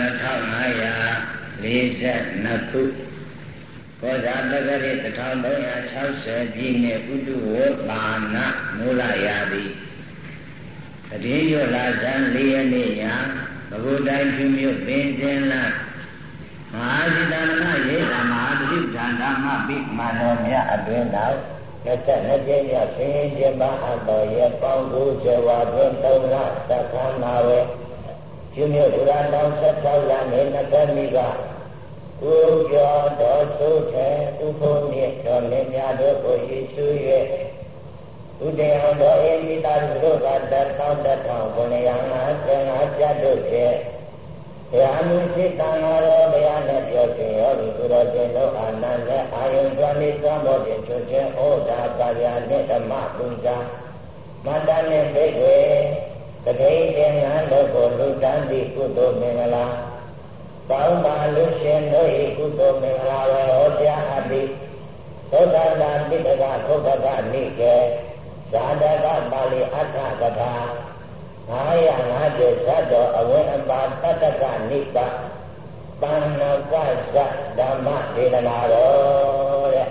2542ခုဘောဓတက္ကရီ1360ပြည့်နှစ်ဥတုဝပါဏမူလရာတိတည်ရလာဇန်၄ရက်နေ့ညဘဂုတိုင်းဖြူမြို့ပင်ကျင်းလာမဟာစိတ္တမရေဓမ္မဟာတိဋ္ဌာဓမ္မပိမာနောမြတ်အတွင်တော်လက်ဆက်လက်ကျင်းရဆင်းကျင်းပါအပ်တော်ရပေါင်းကိုဇဝတွင်သုံးလသက္ကနာဝေ ကျွမြို့ဒုရတောင်းဆက်တော်လာနေနတ်မိကကိုကျော်တော်သုထေဥဖုန်မြတ်တော်လင်းများတို့ကိုယေရှုရဲ့ဥဒေဟံတော်အေမိတာတို့ကတထောင်းတထောင်းကိုနေရာငါသင်္ဃာပြတ်တို့ဖြင့်ဘုရားမြစ်စိတ်တန်တော်ဘုရားနဲ့ပြောခြင်းရောဒီသူတော်ရှင်တို့အာနန္ဒအာယုံစွမ်းလေးစွမ်းပေါ်ခြင်းချုပ်ခြင်းဩဒါပါရနဲ့ဓမ္မပူဇာမတ္တနဲ့ဘိက္ခေ တတိယဉာဏ်တို့ကိုလူတန်းသည့်ကုသိုလ်မင်္ဂလာကောင်းပါလူရှင်တို့၏ကုသိုလ်မင်္ဂလာဝေဟောကြားအပ်သည်သုဒ္ဓတာပိဋကသုဒ္ဓကနိကေဇာတကပါဠိအဋ္ဌကထာ950ဇတ်တော်အဝိအပါတတ္တကနိပပန္နကဇဓမ္မဒေသနာတော်တဲ့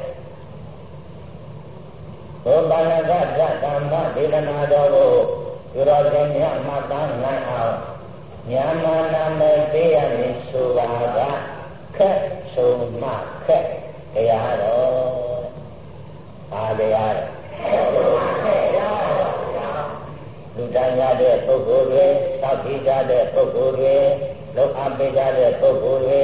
ဘုပန္နကဇဓမ္မဒေသနာတော်ကို သူတော်စင်များမှတ်သားနိုင်အောင်ညာမနာမဲ့ပေးရမည်ဆိုပါကခက်ဆိုမှခက်တရားတော်ပါတရားလူတန်းရတဲ့ပုဂ္ဂိုလ်တွေသောက်ကြည့်ကြတဲ့ပုဂ္ဂိုလ်တွေလောက်အပ်ပေးကြတဲ့ပုဂ္ဂိုလ်တွေ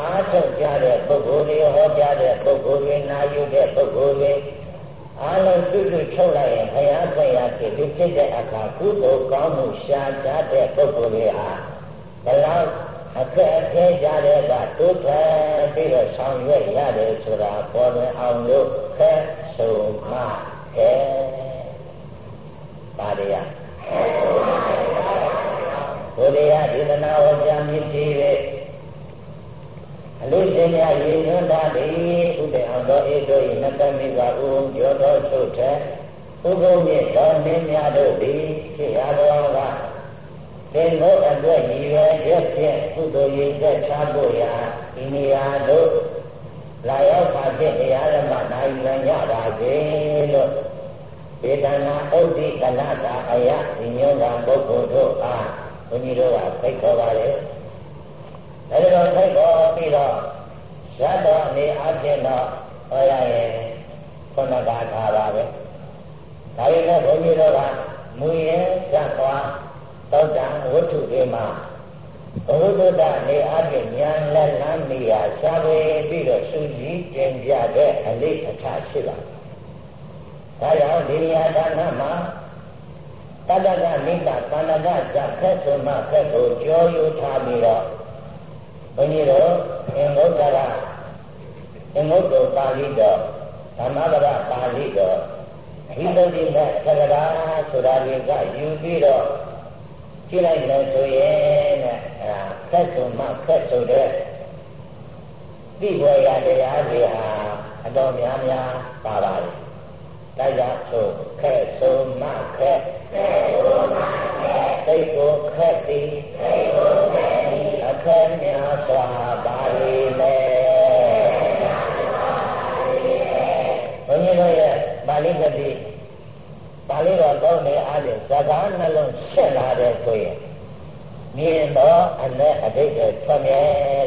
အားထုတ်ကြတဲ့ပုဂ္ဂိုလ်တွေဟောကြားတဲ့ပုဂ္ဂိုလ်တွေနာယူတဲ့ပုဂ္ဂိုလ်တွေ အားလုံးပြုစုထုတ်လိုက်ရင်ဘုရားဆရာဖြစ်ပြီးဖြစ်တဲ့အခါကုသိုလ်ကောင်းမှုရှားကြတဲ့ပုဂ္ဂိုလ်တွေဟာဘလောက်အခက်အခဲကြတဲ့ကတိုးထွက်ပြီးတော့ဆောင်ရွက်ရတယ်ဆိုတာပေါ်လွင်အောင်လို့ခက်ဆိုမှခဲပါရရဘုရားဒီသနာဝကြမြင့်ကြီးရဲ့ အလို့ရှင်များရေညွှန်းတာသည်ဥဒေအောင်တော်ဧတို့၏နတမိကဥုံကျော်တော်ချုပ်တဲ့ဥပုပ်မြင့်တော်မင်းများတို့သည်ဖြစ်ရတော်ကသင်တို့အတွက်ရည်ရွယ်ချက်ဖြင့်ကုသိုလ်ရည်ချက်ချဖို့ရာဒီနေရာတို့လာရောက်ပါဖြင့်တရားဓမ္မနိုင်လည်ရပါစေလို့ဒေသနာဥဒိကလတာအယဒီညောကပုဂ္ဂိုလ်တို့အားဘုန်းကြီးတို့ကဖိတ်ခေါ်ပါလေ အဲဒီတော့ထိုက်တော်ပြီးတော့ရတ်တော်အနေအချင်းတော့ဟောရရင်ခုနကထားပါပဲဒါပေမဲ့ဘုန်းကြီးတို့ကမူရင်ရတ်သွားသောတာဝတ္ထုတွေမှာဘုဒ္ဓအနေအချင်းဉာဏ်လက်လမ်းနေရာရှားပေပြီးတော့စူးစီးကျင်ပြတဲ့အလေးအထားရှိပါဒါကြောင့်ဒီနေရာဒါနမှာတတ္တကမိတ္တသန္တကဇခက်ဆိုမှခက်ကိုကြောယူထားပြီးတော့ ဘုန်းကြီးတို့အင်္ဂုတ္တရအင်္ဂုတ္တပါဠိတော်ဓမ္မပဒပါဠိတော်ဟိတုတိနဲ့သက္ကရာဆိုတာတွေကယူပြီးတော့ကြည့်လိုက်လို့ဆိုရင်တဲ့အဲဒါခက်ဆိုမှခက်ဆိုတဲ့သိပေါ်ရတရားတွေဟာအတော်များများပါပါတယ်။ဒါကြောင့်ဆိုခက်ဆိုမှခက် ကားနှလုံးဆက်လာတဲ့ဆိုရင်မြင်တော့အနဲ့အတိတ်တွေထွက်မြဲ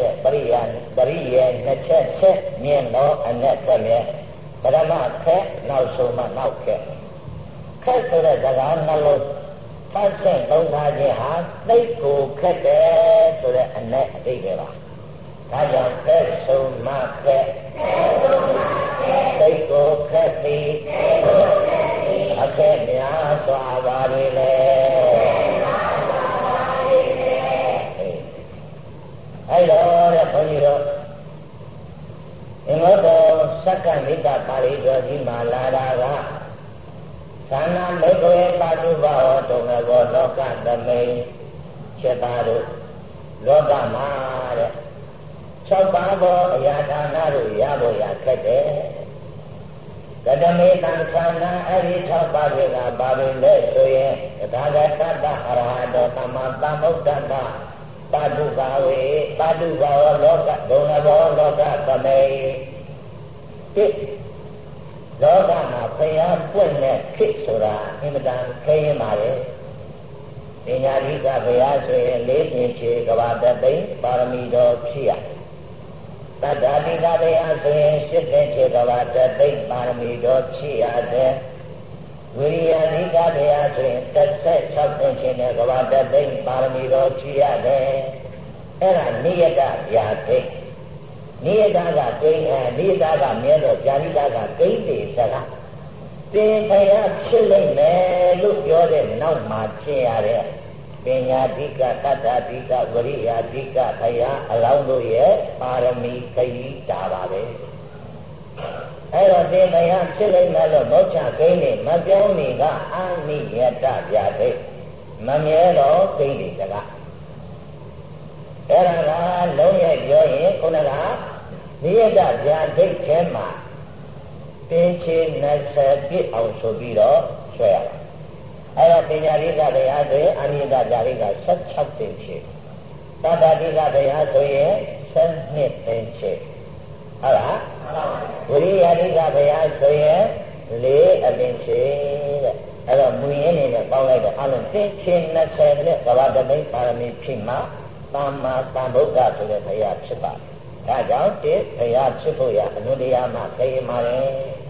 တဲ့ပရိယာပရိယေနှစ်ချက်ဆက်မြင်တော့အနဲ့ထွက်မြဲပရမခက်နောက်ဆုံးမှနောက်ခက်ခက်ဆိုတဲ့ဇကားနှလုံးဖတ်ဆက်သုံးထားခြင်းဟာသိကိုခက်တယ်ဆိုတဲ့အနဲ့အတိတ်ပဲပါဒါကြောင့်သက်ဆုံးမခက်သိကိုခက်သည် အခက်များစွာပါလေလေအဲ့တော့တဲ့ဘုန်းကြီးတို့အင်္ဂုတ္တစက္ကမိတ္တပါဠိတော်ကြီးမှာလာတာကသာနာမေတ္တဝေပါတုဘဝတုံဘောလောကသမိန်ချက်သားတို့လောကမှာတဲ့၆ပါးသောအရာဒါနတို့ရဖို့ရခက်တယ် ကတမေတံသန္နာအဲ့ဒီ၆ပါးတွေကပါလို့လဲဆိုရင်သာဂတတအရဟတောသမ္မာသမ္ဗုဒ္ဓတပါတုဘာဝေပါတုဘာဝလောကဒုံလဘောလောကသမေတိလောကမှာဖယားပွင့်တဲ့ခေတ်ဆိုတာအင်မတန်ခဲရင်ပါလေပညာဓိကဘုရားဆိုရင်လေးပြင်ချေကဘာတသိမ့်ပါရမီတော်ဖြစ်ရ တတ္တာဓိကဘုရားဆိုရင်ရှစ်တဲ့ချေကဘာတသိမ့်ပါရမီတော်ဖြစ်ရတဲ့ဝိရိယဓိကဘုရားဆိုရင်တက်ဆက်၆တဲ့ချေနဲ့ကဘာတသိမ့်ပါရမီတော်ဖြစ်ရတယ်အဲ့ဒါနိယတဗျာသိနိယတကကိန်းအဲနိယတကမြဲတော့ဇာတိတကကိန်းတွေစကားသင်ဖယားဖြစ်လိမ့်မယ်လို့ပြောတဲ့နောက်မှာဖြစ်ရတဲ့ ပညာတိကတတ္တတိကဝရိယတိကဖယားအလောင်းတို့ရဲ့ပါရမီခရီးတာပါပဲအဲ့တော့သင်ဖယားဖြစ်လိမ့်မယ်လို့ဘောချကိန်းနေမပြောင်းနေကအနိယတပြတဲ့မမြဲတော့ကိန်းတွေစကားအဲ့ဒါကလုံးရဲ့ပြောရင်ခုနကနိယတဗျာဒိတ်ထဲမှာပင်ချေ20ပြည့်အောင်ဆိုပြီးတော့ဆွဲရတာ အဲ့တော့ပညာရိကတရားဆိုရင်အနိယတဗျာဒိတ်က16ပင်ချေသတ္တတိကတရားဆိုရင်12ပင်ချေဟုတ်လားဝိရိယတိကတရားဆိုရင်4အပင်ချေတဲ့အဲ့တော့မူရင်းနေနဲ့ပေါင်းလိုက်တော့အလုံးပင်ချေ20နဲ့ကဘာတမိတ်ပါရမီဖြစ်မှသမ္မာသမ္ဗုဒ္ဓဆိုတဲ့ဘုရားဖြစ်ပါတယ်။ဒါကြောင့်တိဘုရားဖြစ်ဖို့ရအနုတရားမှသိရမှာလေ။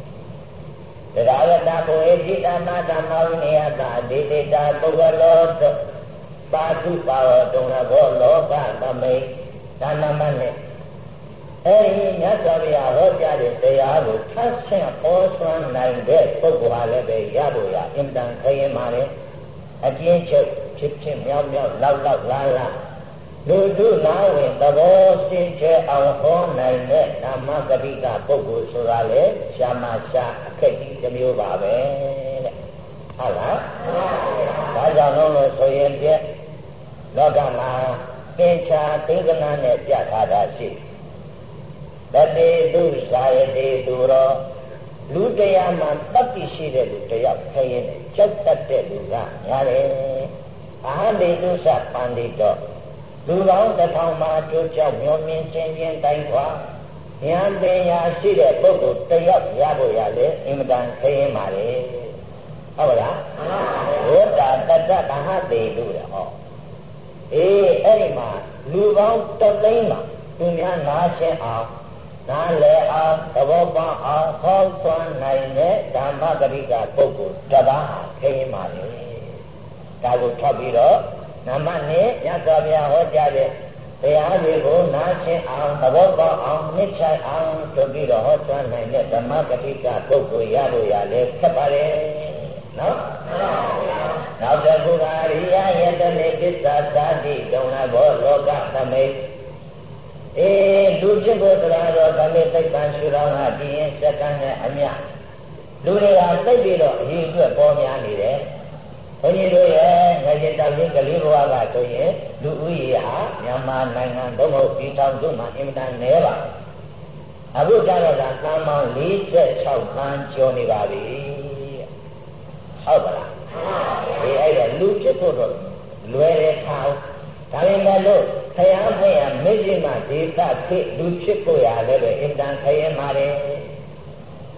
တရားဝတ္တကိုဧတိတမဓမ္မဝိနယတာဒိဋ္ဌိတာပုဂ္ဂလောပါတုပါဝတုံဘောလောကသမိတ်ဒါနမနဲ့အဲဒီမြတ်စွာဘုရားဟောကြားတဲ့တရားကိုထပ်ဆင့်ဟောဆွမ်းနိုင်တဲ့ပုဂ္ဂိုလ်ဟာလည်းပဲရဖို့ရအင်တန်ခရင်ပါလေအကျဉ်းချုပ်ဖြစ်ဖြစ်မြောက်မြောက်လောက်လောက်လားလား လူတုနာဝင်သဘောစင်ကြယ်အောင်ဟောနိုင်တဲ့ဓမ္မဂတိကပုဂ္ဂိုလ်ဆိုတာလေရှာမရှာအခက်ကြီးတစ်မျိုးပါပဲတဲ့ဟုတ်လားဒါကြောင့်လို့ဆိုရင်ပြလောကမှာသင်္ချာသိက္ခဏနဲ့ပြထားတာရှိတတိတုဇာယတိသူရောလူတရားမှာတတ်သိရှိတဲ့လူတယောက်ခရင်ကြောက်တတ်တဲ့လူကများတယ်အာဟိတုသပန္တိတော့ လူပေါင်းတစ်ထောင်မှာကြိုးကြောက်မျောမြင်ချင်းချင်းတိုင်းသွားဉာဏ်ပညာရှိတဲ့ပုဂ္ဂိုလ်တယောက်ရဖို့ရလေအင်မတန်ခရင်ပါလေဟုတ်လားဝိတာတတ္တဗဟတိလို့ရဟောအေးအဲ့ဒီမှာလူပေါင်းတသိန်းမှာသူများနားရှင်းအောင်နားလည်အောင်သဘောပေါက်အောင်ဟောသွမ်းနိုင်တဲ့ဓမ္မဂရိကပုဂ္ဂိုလ်တပါးခရင်ပါလေဒါကိုထောက်ပြီးတော့ နမနဲ့ညသောဗျာဟောကြားတဲ့တရားတွေကိုနားရှင်းအောင်သဘောပေါက်အောင်နှိမ့်ချအောင်ဆိုပြီးတော့ဟောကြားနိုင်တဲ့ဓမ္မဂတိကပုဂ္ဂိုလ်ရလို့ရလဲခက်ပါတယ်နော်နောက်တစ်ခုကရိယယတနေပစ္စသာတိဒုံနာဘောလောကသမိတ်အေးလူဖြစ်ဖို့တရားတော်သမိတ်သိပ္ပံရှုတော်ကပြင်းစက္ကန့်နဲ့အမြလူတွေကသိပြီးတော့အရေးအတွက်ပေါ်များနေတယ်ဘု န်းကြီးတို့ရဲ့ငရေတောင်ကြီးကလေးဘဝကဆိုရင်လူဦးရေဟာမြန်မာနိုင်ငံသို့မဟုတ်ပြည်ထောင်စုမှာအင်မတန်နည်းပါအခုကျတော့ကသန်းပေါင်း46သန်းကျော်နေပါပြီဟုတ်ပါလားဒီအဲ့ဒါလူဖြစ်ဖို့တော့လွယ်တဲ့ခါဒါပေမဲ့လို့ခရမ်းဖွင့်ရမေ့ခြင်းမှာဒေသဖြစ်လူဖြစ်ဖို့ရလည်းပဲအင်တန်ခရင်ပါတယ်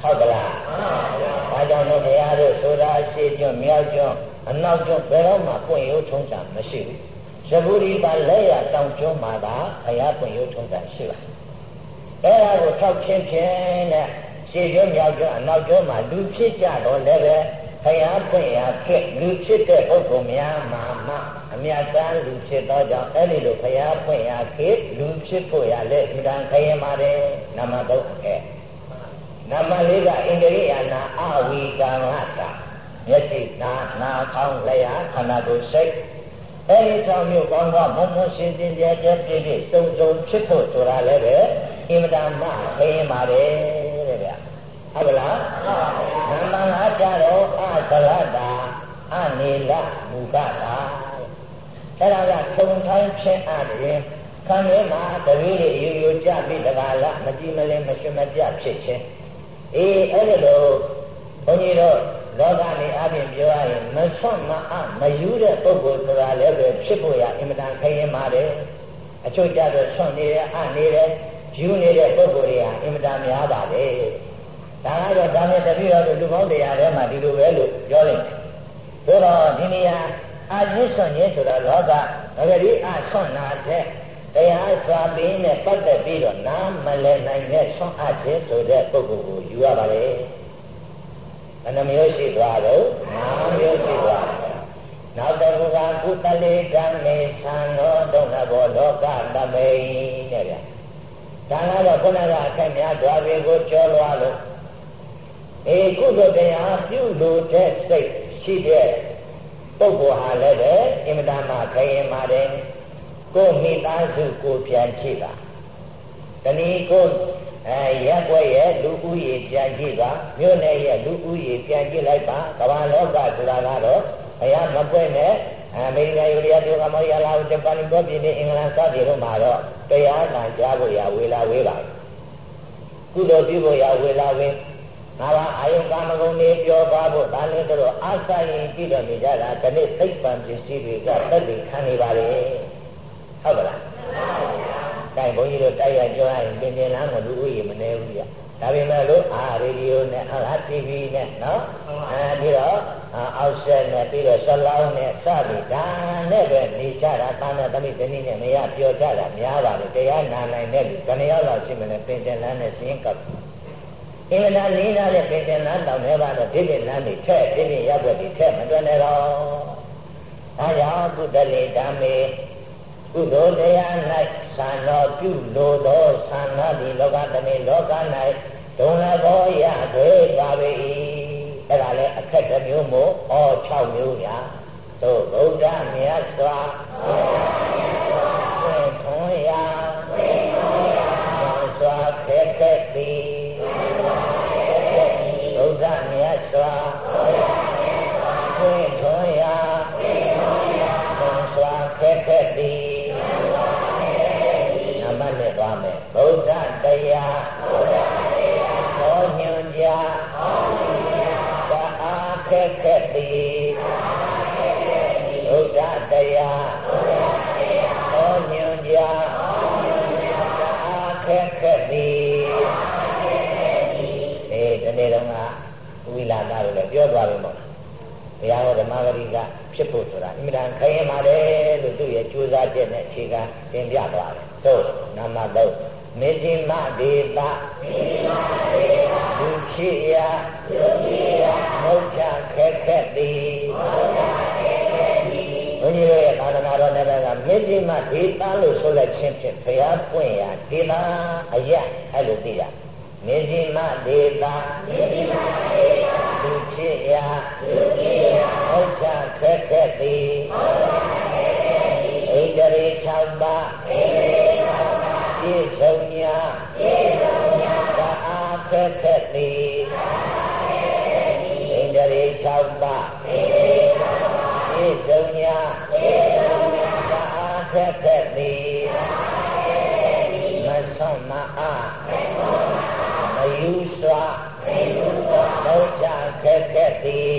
ဟုတ်ကလားဒါကြောင့်လို့ဘုရားတို့ဆိုတာရှေ့ကျွန်းမြောက်ကျွန်း အနောက်ကျွန်းဘယ်တော့မှပွင့်ရုံထုံးတာမရှိဘူးသဘူရီပါလက်ရတောင်ကျွန်းမှာသာဘုရားပွင့်ရုံထုံးတာရှိပါအဲ့ဒါကိုထောက်ချင်းချင်းနဲ့ရှေ့ကျွန်းမြောက်ကျွန်းအနောက်ကျွန်းမှာလူဖြစ်ကြတော့လည်းပဲဘုရားပွင့်ရခဲ့လူဖြစ်တဲ့ပုဂ္ဂိုလ်များမှာမှအမြတ်တမ်းလူဖြစ်သောကြောင့်အဲ့ဒီလိုဘုရားပွင့်ရခဲ့လူဖြစ်ဖို့ရလဲဒီတန်ခရင်ပါတယ်နမတော့ခဲ့နမလေးကအင်္ဂရိယာနာအဝီကံဟတာ မျက်စိနာနာခေါင်းလျှာခန္ဓာကိုယ်စိတ်အဲဒီ၆မျိုးကောင်းကောင်းမုံမုံရှင်းရှင်းကြဲကြဲပြည့်ပြည့်စုံစုံဖြစ်ဖို့ဆိုတာလည်းပဲအင်မတန်မှခင်းပါတယ်တဲ့ဗျဟုတ်ကလားနံပါတ်၅ကြတော့အသရတာအနေလမူကတာအဲ့ဒါကထုံထိုင်းဖြစ်အပ်ရင်ခံရမှာတပည့်တွေရိုးရိုးကြပြီးတကားလားမကြည့်မလဲမရှိမပြဖြစ်ခြင်းအေးအဲ့ဒါလို့ဘုန်းကြီးတို့ လောကနေအပြင်ပြောရရင်မဆွတ်မအမယူတဲ့ပုဂ္ဂိုလ်ဆိုတာလည်းပဲဖြစ်ဖို့ရအင်မတန်ခရင်ပါတယ်အချို့ကြတော့ဆွတ်နေတယ်အနေတယ်ယူနေတဲ့ပုဂ္ဂိုလ်တွေဟာအင်မတန်များပါတယ်ဒါကတော့ဒါနဲ့တပည့်တော်တို့လူပေါင်းတရားထဲမှာဒီလိုပဲလို့ပြောလိုက်တယ်ဒါတော့ဒီနေရာအာရင်းဆွတ်ခြင်းဆိုတော့လောကငကတိအဆွတ်နာတဲ့တရားစွာပင်နဲ့ပတ်သက်ပြီးတော့နားမလည်နိုင်တဲ့ဆွတ်အပ်ခြင်းဆိုတဲ့ပုဂ္ဂိုလ်ကိုယူရပါလေဘယ် နှမျိုးရှိသွားတော့၅မျိုးရှိသွားနောက်တစ်ခုကကုသလေကံနေသံတော်ဒုက္ခဘောလောကတမိန်တဲ့ဗျာဒါကတော့ခုနကအထက်များဓွာတွေကိုကြောလွားလို့အေကုသတရားပြုလို့တဲ့စိတ်ရှိတဲ့ပုဂ္ဂိုလ်ဟာလည်းပဲအင်မတန်မှခရင်ပါတယ်ကိုမိသားစုကိုပြန်ကြည့်တာတဏီကို အဲရက်ွက်ရဲ့လူဦးရေပြန်ကြည့်ပါမြို့နယ်ရဲ့လူဦးရေပြန်ကြည့်လိုက်ပါကမ္ဘာလောကဆိုတာကတော့ဘုရားမပွင့်နဲ့အမေရိကန်ယူရီးယားတူကမော်ရီယာလာဂျပန်ဘောပြည်နေအင်္ဂလန်စသည်တို့မှာတော့တရားနာကြားဖို့ရဝေလာဝေးပါကုသိုလ်ပြုဖို့ရဝေလာဝေးငါးအာယုကာမဂုဏ်တွေပြောပါဖို့ဒါလည်းတော့အာသရင်ကြည့်တော့နေကြတာဒီနေ့သိပ္ပံပစ္စည်းတွေကသက်တည်ခံနေပါလေဟုတ်ပါလား တိုင်ဘုန်းကြီးတို့တိုက်ရကြောရရင်ပင်ပင်လမ်းကိုလူဦးရေမနေဘူးကြဒါပေမဲ့လို့အာရေဒီယိုနဲ့ဟာ TV နဲ့နော်အဲဒီတော့အောက်ဆက်နဲ့ပြီးတော့ဆလောင်းနဲ့စသည်ဒါနဲ့ပဲနေကြတာတာနဲ့တမိတနည်းနဲ့မရပြောကြတာများပါလေတရားနာနိုင်တဲ့လူခဏရောက်လောက်ရှိမလဲပင်ပင်လမ်းနဲ့ရှင်းကပ်အင်္ဂလာလေးနာတဲ့ပင်ပင်လမ်းတောင်ထဲပါတော့ဒီနေ့လမ်းတွေထက်ဒီနေ့ရပ်ွက်တွေထက်မတွင်နဲ့တော့အဲကြောင့်ကုသလေဓမ္မေ ကုသိုလ်တရား၌သံတော်ပြုလိုသောသံဃာဒီလောကတမေလောက၌ဒုံလဘောရသေးပါပေ၏အဲ့ဒါလည်းအခက်တစ်မျိုးမို့ဩ6မျိုးညာသို့ဗုဒ္ဓမြတ်စွာဘုရားထွန်းရာစွာခက်ခက်သည် သွားမယ်ဗုဒ္ဓတရားဗုဒ္ဓတရားဟောညွှန်ကြားဟောညွှန်ကြားသာအားခက်ခက်သည်ဗုဒ္ဓတရားဗုဒ္ဓတရားဟောညွှန်ကြားဟောညွှန်ကြားသာအားခက်ခက်သည်အေးဒီနေ့တော့ကဝိလာတာလို့လည်းပြောသွားပြီပေါ့ဘုရားဟောဓမ္မဂရိကဖြစ်ဖို့ဆိုတာအမြဲတမ်းခိုင်းပါတယ်လို့သူ့ရဲ့ကြိုးစားချက်နဲ့အခြေခံသင်ပြသွားတယ် သို့နာမတော့မေဇိမဒေတာမေဇိမဒေတာဒုဖြစ်ရာဒုဖြစ်ရာမௌချခက်ခက်သည်မௌချခက်ခက်သည်ဘုန်းကြီးတို့ရဲ့သာသနာတော်နယ်ကမေဇိမဒေတာလို့ဆိုလိုက်ခြင်းဖြင့်ဘုရားပွင့်ရာဒေတာအယအဲ့လိုသိရမေဇိမဒေတာမေဇိမဒေတာဒုဖြစ်ရာဒုဖြစ်ရာမௌချခက်ခက်သည်မௌချခက်ခက်သည်ဣန္ဒြေ6ပါးဣန္ဒြေ ပြည့်စုံညာပြည့်စုံညာသာအားခက်ခက်သည်သာအားခက်ခက်သည်ဣန္ဒြေ6ပါးဣန္ဒြေ6ပါးပြည့်စုံညာပြည့်စုံညာသာအားခက်ခက်သည်သာအားခက်ခက်သည်မဆုံးမအားမဆုံးမအားမယူစွာမယူစွာသောချခက်ခက်သည်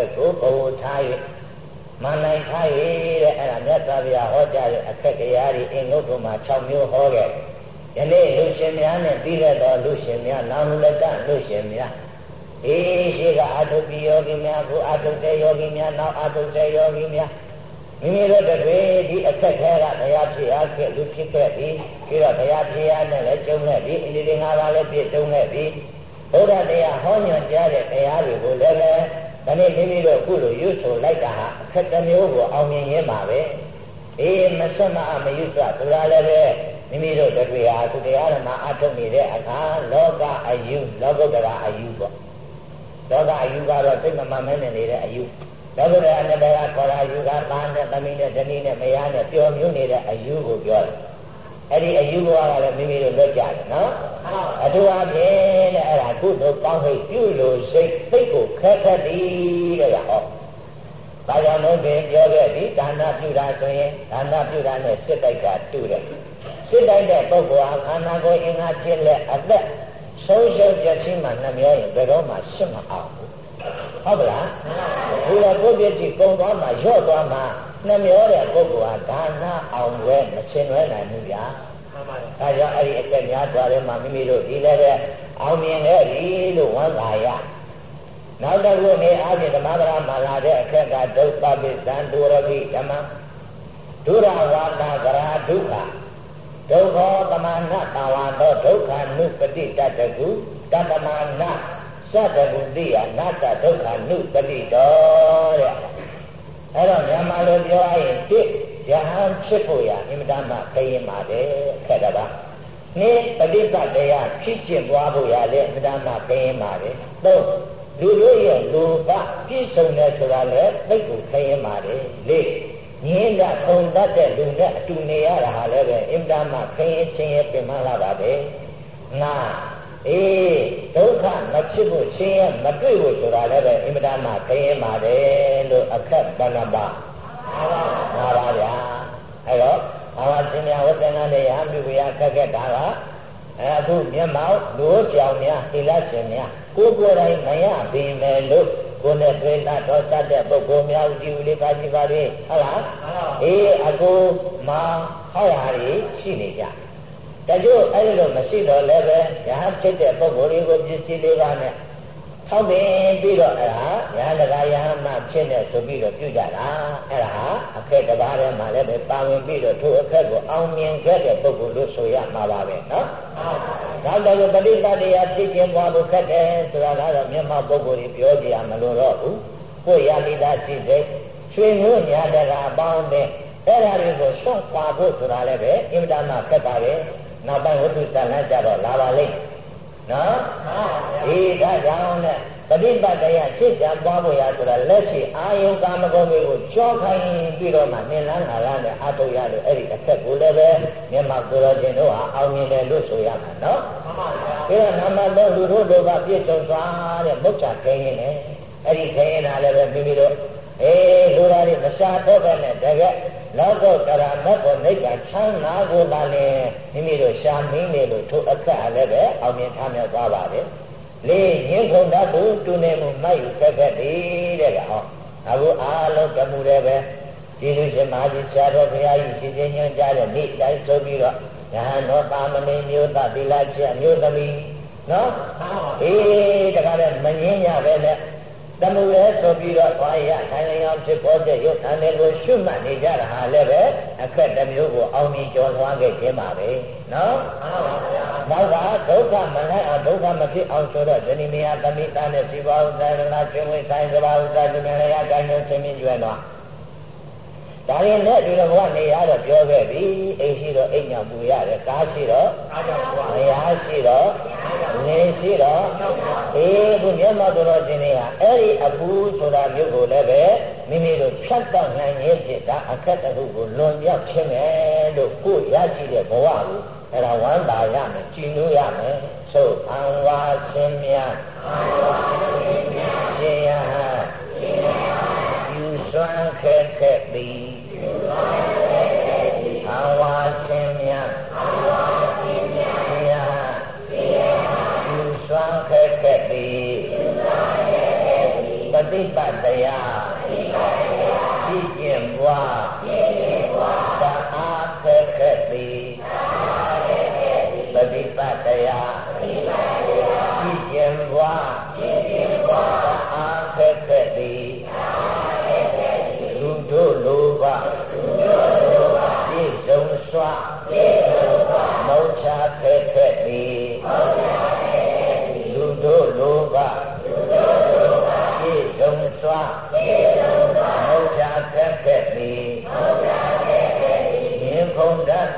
က်ဆုံးမှခက်ကိုဘဝထား၍မန္နိုင်ထား၍တဲ့အဲ့ဒါမြတ်စွာဘုရားဟောကြားတဲ့အခက်တရားတွေအင်္ဂုတ္တမှာ6မျိုးဟောခဲ့ယနေ့လူရှင်များနဲ့ပြီးခဲ့တော်လူရှင်များနာမလကလူရှင်များအေးရှိကအထုပ်ပြီးယောဂီများကိုအထုပ်တဲ့ယောဂီများနောက်အထုပ်တဲ့ယောဂီများမိမိတို့တည်းဒီအခက်ခဲကတရားဖြစ်အားဖြင့်လူဖြစ်ခဲ့ပြီးပြီးတော့တရားဖြစ်အားနဲ့လည်းကျုံခဲ့ပြီးအင်းဒီငါးပါးလည်းပြည့်ကျုံခဲ့ပြီးဘုရားတရားဟောညွှန်ကြားတဲ့တရားတွေကိုလည်းပဲ ဒါနဲ့မိမိတို့အခုလိုရွတ်ဆိုလိုက်တာဟာအခက်တစ်မျိုးကိုအောင်မြင်ရင်းပါပဲအေးမဆက်မအမယုစဆိုတာလည်းပဲမိမိတို့တွေဟာသူတရားဓမ္မအထုတ်နေတဲ့အခါလောကအယုလောကုတ္တရာအယုပေါ့လောကအယုကတော့စိတ်မမှန်မဲနေနေတဲ့အယုလောကုတ္တရာနဲ့တရားခေါ်တာအယုကသားနဲ့သမီးနဲ့ဓနီးနဲ့မယားနဲ့ပျော်မြူးနေတဲ့အယုကိုပြောတယ် အဲ့ဒီအယူဘဝကလည်းမိမိတို့လွတ်ကြတယ်နော်အထူးအဖြင့်တဲ့အဲ့ဒါကုသိုလ်ကောင်းဟိတ်ပြုလို့စိတ်သိကိုခက်ခက်သည်တဲ့ဟောဘာကြောင့်လို့ပြောခဲ့ပြီဒါနပြုတာဆိုရင်ဒါနပြုတာနဲ့စစ်တိုက်ကတူတယ်စစ်တိုက်တဲ့ပုဂ္ဂိုလ်ဟာခန္ဓာကိုယ်အင်္ဂါဖြစ်လက်အသက်ဆုံးရှုံးပြည့်စုံမှနှမျောရင်ဘယ်တော့မှရှင်းမအောင်ဘူးဟုတ်ကလားဒီလိုကိုယ်ပြည့်ကြည့်ပုံသွားမှရော့သွားမှ နှမျောတဲ့ပုဂ္ဂိုလ်ဟာဒါနအောင်ဝဲမရှင်းလွဲနိုင်ဘူးဗျာဒါကြောင့်အဲ့ဒီအကျက်များသွားတယ်မှာမိမိတို့ဒီလည်းပဲအောင်မြင်ခဲ့ပြီလို့ဝမ်းသာရနောက်တစ်ခုနေအပြင်ဓမ္မဒရာမှာလာတဲ့အခက်ကဒုက္ခပိသံဒုရပိဓမ္မဒုရဝါဒကရာဒုက္ခဒုက္ခသမဏတာဝါသောဒုက္ခနုပတိတတကုတတမနာသတ္တကုတိယနာတဒုက္ခနုပတိတော်တဲ့ အဲ့တော့မြန်မာလိုပြောရရင်တစ်ယဟန်ဖြစ်ဖို့ရအင်မတန်မှခရင်ပါတယ်ခက်တာပါနှစ်ပฏิပတ်တရားဖြစ်ကျင့်သွားဖို့ရလည်းအင်မတန်မှခရင်ပါတယ်သုံးလူတို့ရဲ့လူကပြည့်စုံတယ်ဆိုတာလည်းသိကိုခရင်ပါတယ်လေးငင်းတာခုံတတ်တဲ့လူနဲ့အတူနေရတာဟာလည်းပဲအင်တာမခရင်ချင်းရဲ့ပြင်မလာပါပဲငါ အေးဒုက္ခမဖြစ်ဖို့ချင်းရဲ့မတွေ့ဖို့ဆိုတာလည်းပဲအင်တာမခရင်ပါတယ်လို့အခက်ဘဏ္ဍပါပါပါဗျာအဲ့တော့ဘာဝစင်ညာဝတ္တနာနဲ့ရဟန်းပြုရခက်ခက်တာကအဲအခုမျက်မှောက်လို့ကြောင်များဟိလရှင်များကိုယ်ကိုယ်တိုင်မရပင်မယ်လို့ကိုယ်နဲ့တွေ့တာတော့တတ်တဲ့ပုဂ္ဂိုလ်များဥကြည့်ဦးလေးပါကြည့်ပါလေဟုတ်လားအေးအကူမဟောက်ဟာတွေရှိနေကြတ ချို့အဲ့ဒီလိုမရှိတော့လည်းပဲရဟဖြစ်တဲ့ပုဂ္ဂိုလ်တွေကိုပြည့်စည်လေးပါနဲ့ထောက်ပင်ပြီးတော့အဲ့ဒါရဟန္တာယဟမဖြစ်နေဆိုပြီးတော့ပြုကြတာအဲ့ဒါအခက်တပါးထဲမှာလည်းပဲပါဝင်ပြီးတော့ထိုအခက်ကိုအောင်မြင်ခဲ့တဲ့ပုဂ္ဂိုလ်လို့ဆိုရမှာပါပဲနော်နောက်တော့ပဋိသတ်တရားဖြစ်ခြင်းပွားဖို့ခက်တယ်ဆိုတာကတော့မျက်မှောက်ပုဂ္ဂိုလ်ကြီးပြောကြရမလို့တော့ဘူးကိုယ်ရလိတာရှိတဲ့ရွှေမျိုးညာတကာအပေါင်းနဲ့အဲ့ဒါတွေကိုစွန့်ခွာဖို့ဆိုတာလည်းပဲအင်မတန်မှခက်ပါပဲ နောက်ပိုင်းဝိသုသလကြတော့လာပါလိမ့်နော်ဒီဒါကြောင့်နဲ့ပฏิပတ်တရားဖြစ်ကြပွားဖို့ရဆိုတာလက်ရှိအာယုကာမဂုဏ်တွေကိုကြောခိုင်းပြီးတော့မှနင်လန်းလာလာနဲ့အထုတ်ရလို့အဲ့ဒီအသက်ကိုလည်းပဲမြတ်မကိုရောရှင်တို့ဟာအောင်မြင်တယ်လို့ဆိုရမှာနော်မှန်ပါဗျာဒါကနမတော့လူတို့တို့ကပြည့်စုံသွားတဲ့မုတ်ချခဲရင်လေအဲ့ဒီခဲရင်တာလည်းပဲမိမိတို့အေးလူသားတွေမရှာတော့ပဲနဲ့တကယ် လောကုတ္တရာမတ်ကိုနိဗ္ဗာန်ချမ်းသာကိုပါလေမိမိတို့ရှာမင်းနေလို့ထိုအခက်အလည်းပဲအောင်မြင်ထားမြောက်သွားပါပဲလေးညင်ခုံတတ်သူတူနေမှုမိုက်ယူခက်ခက်တည်းတဲ့ကဟောအခုအားလုံးတမှုတွေပဲဒီလိုရှင်မကြီးဆရာတော်ဘုရားကြီးရှင်ချင်းညွှန်ကြားတဲ့နေ့တိုင်းဆိုပြီးတော့ယဟန်တော်တာမဏေမျိုးသားသီလချက်မျိုးသမီးနော်အေးတခါလဲမငင်းရပဲနဲ့ တမှုရဲဆိုပြီးတော့သွားရထိုင်နေအောင်ဖြစ်ပေါ်တဲ့ရုပ်အန်တယ်ကိုရှုမှတ်နေကြတာဟာလည်းပဲအခက်တစ်မျိုးကိုအောင်မြင်ကျော်လွှားခဲ့ခြင်းပါပဲနော်မှန်ပါဗျာနောက်ကဒုက္ခမလိုက်အောင်ဒုက္ခမဖြစ်အောင်ဆိုတော့ဇနီးမယားသမီးသားနဲ့စီပါဥဒ္ဒနာရှင်ဝိဆိုင်စပါဥဒ္ဒသူမြင်ရတိုင်းလို့သင်မြင်ကျွဲတော့ဒါရင်နဲ့ဒီလိုဘဝနေရတော့ပြောခဲ့ပြီအိမ်ရှိတော့အိမ်ညာပူရတယ်ကားရှိတော့ကားကြောင့်ဘဝနေရရှိတော့ နေရှိတော့အေးခုမျက်မှောက်တော်ရှင်တွေကအဲ့ဒီအပူဆိုတာမျိုးကိုလည်းပဲမိမိတို့ဖြတ်တောက်နိုင်ရဲ့ဖြစ်တာအခက်တခုကိုလွန်မြောက်ခြင်းပဲလို့ကိုရရှိတဲ့ဘဝကိုအဲ့ဒါဝမ်းသာရမယ်ကြည်နူးရမယ်သို့အံဝါရှင်မြတ်အံဝါရှင်မြတ်ရှင်ရဟရှင်ရဟယူစွမ်းခက်ခက်သည် သည်ပฏิပတ်တရားပฏิပတ်တရားကြည်ကျင်ပွား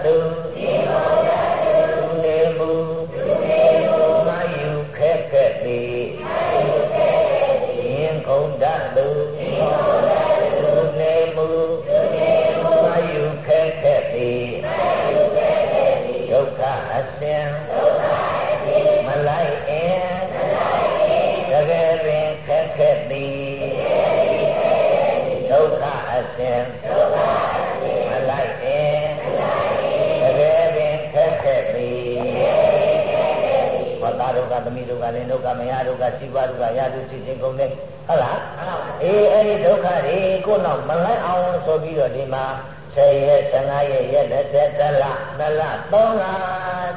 တုသိဖို့တတ်တုနေမှုနေမှုမယူခက်ခက်သည်မယူခက်ခက်သည်ယင်ကုန်တတ်တုယင်ကုန်တတ်တုနေမှုနေမှုမယူခက်ခက်သည်မယူခက်ခက်သည်ဒုက္ခအစဉ်ဒုက္ခအစဉ်မလိုက်အင်မလိုက်အင်တကယ်ပင်ခက်ခက်သည်ဒုက္ခအစဉ်ဒုက္ခ သမီးဒုက္ခလည်းဒုက္ခမရဒုက္ခစိပါဒုက္ခရတုစိစဉ်ကုန်တယ်ဟုတ်လားအေးအဲ့ဒီဒုက္ခတွေကိုတော့မလိုက်အောင်ဆိုပြီးတော့ဒီမှာ10ရက်15ရက်ရက်လက်သက်တလ2လ3လ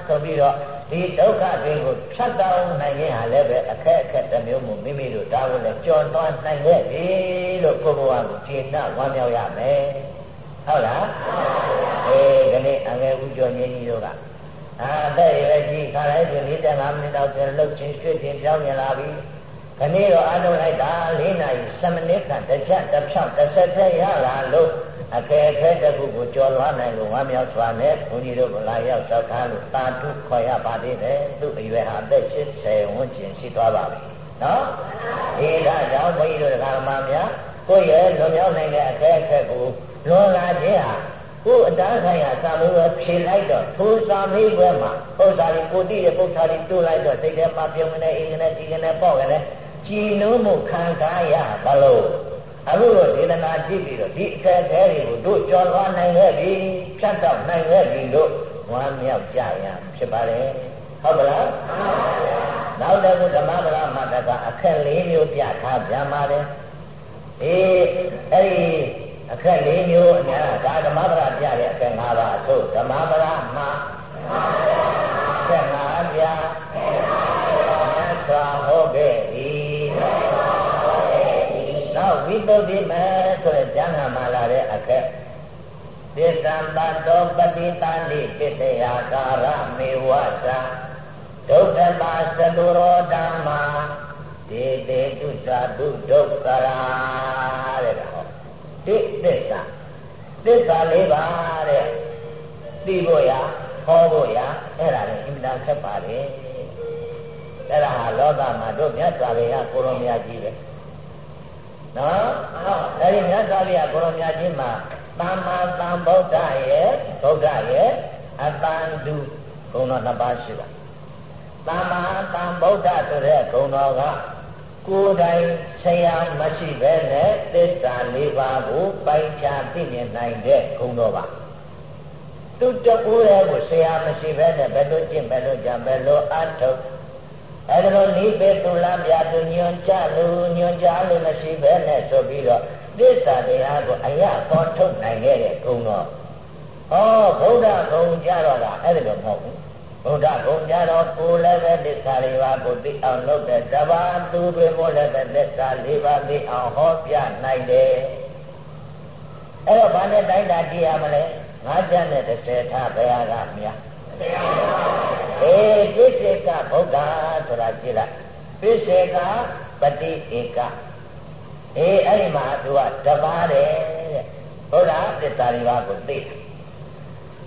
ဆိုပြီးတော့ဒီဒုက္ခတွေကိုဖြတ်တောင်းနိုင်ရင်ဟာလည်းပဲအခက်အခက်တစ်မျိုးမျိုးမိမိတို့ဒါကိုလည်းကြော်သွားနိုင်ရဲ့ပြီလို့ကိုယ်ဘဝကိုကျေနပ်ဝမ်းမြောက်ရမယ်ဟုတ်လားအေးဒီနေ့အငယ်ဦးကျော်မြင့်ကြီးတို့က အာတဲ့ရကြီးခါလိုက်ပြီ45မိနစ်တော့ပြန်လှုပ်ချင်းရွှေ့ချင်းပြောင်းနေလာပြီခဏတော့အားလုံးလိုက်တာ၄နာရီ7မိနစ်ကတစ်ချက်တစ်ဖြောင်းတစ်ဆက်တည်းရလာလို့အခက်အခဲတစ်ခုကိုကြော်လွှားနိုင်လို့ဝမ်းမြောက်စွာနဲ့ဘုန်းကြီးတို့ကလာရောက်သောက်ကားလို့တာထုခေါ်ရပါသေးတယ်သူ့အရွယ်ဟာအသက်80ဝန်းကျင်ရှိသွားပါပြီနော်ဒီဒါကြောင့်ဘုန်းကြီးတို့ဓမ္မများကိုယ့်ရဲ့လွန်မြောက်နိုင်တဲ့အခက်အခဲကိုလွန်လာခြင်းဟာ ကိုယ်အတားဆိုင်ရာစာမေးပွဲဖြေလိုက်တော့သူစာမေးပွဲမှာပုဒ်စာလေးကိုတိတဲ့ပုဒ်စာလေးတိုးလိုက်တော့စိတ်ထဲမှာပြုံးနေအင်္ဂနဲ့ဒီကနဲ့ပေါ့ကလေးကြည်နုံးမှုခံစားရဘလို့အခုတော့ဒေသနာကြည့်ပြီးတော့ဒီအခက်အခဲတွေကိုတို့ကြော်လွှားနိုင်ခဲ့ပြီဖြတ်တော့နိုင်ခဲ့ပြီလို့ဝမ်းမြောက်ကြရဖြစ်ပါတယ်ဟုတ်ပါလားနောက်တစ်ခုဓမ္မပဒမှာတကအခက်၄မျိုးပြထားပြန်ပါတယ်အေးအဲ့ဒီ အခက်၄မျိုးအများဒါဓမ္မပဒပြတဲ့အခက်၅ပါးအဆိုဓမ္မပဒမှာအခက်၅ပြမြတ်စွာဟောခဲ့၏နောက်ဝိသုဒ္ဓိမေဆိုတဲ့ကျမ်းဂန်မှာလာတဲ့အခက်သစ္ဆံတတောပတိတန္တိပစ္စယကာရမေဝသဒုက္ခပါသတုရောဓမ္မာဒေတေတုသတုဒုက္ခရာတဲ့ဟော တိသစ္စာသစ္စာလေးပါတဲ့သိဖို့ရဟောဖို့ရအဲ့ဒါလည်းအင်မတန်ခက်ပါလေအဲ့ဒါဟာလောကမှာတို့မြတ်စွာဘုရားကိုရောမြတ်ကြီးပဲနော်အဲဒီမြတ်စွာဘုရားကိုရောမြတ်ကြီးမှာသမ္မာသမ္ဗုဒ္ဓရဲ့ဗုဒ္ဓရဲ့အတန်တုဂုဏတော်နှစ်ပါးရှိတာသမ္မာသမ္ဗုဒ္ဓဆိုတဲ့ဂုဏတော်က ကိုယ်တိုင်ဆရာမရှိပဲနဲ့သစ္စာလေးပါးကိုပိုင်ခြားသိမြင်နိုင်တဲ့ဂုဏတော်ပါသူတကူရဲ့ကိုဆရာမရှိပဲနဲ့ဘယ်လိုကျင့်ဘယ်လိုကြံဘယ်လိုအထုတ်အဲဒါလိုနိဗ္ဗေတုလပြသူညွန်ကြလို့ညွန်ကြလို့မရှိပဲနဲ့ဆိုပြီးတော့သစ္စာတရားကိုအရပေါ်ထုတ်နိုင်ခဲ့တဲ့ဂုဏ်တော်။ဩဗုဒ္ဓဂုဏ်ကြတော့ကအဲ့ဒါလိုမဟုတ်ဘူး။ ဗုဒ္ဓဂုဏ်ကြတော့ကိုယ်လည်းပဲသစ္စာလေးပါးကိုသိအောင်လုပ်တဲ့တပါးသူတွေမို့လည်းပဲသစ္စာလေးပါးသိအောင်ဟောပြနိုင်တယ်။အဲ့တော့ဘာနဲ့တိုင်းတာကြည့်ရမလဲ။ငါးချက်နဲ့30ထားဘယ်ဟာကမြတ်အေးပိစေကဗုဒ္ဓဆိုတာကြည့်လိုက်ပိစေကပတိဧကအေးအဲ့ဒီမှာသူကတပါးတယ်တဲ့ဘုရားသစ္စာလေးပါးကိုသိ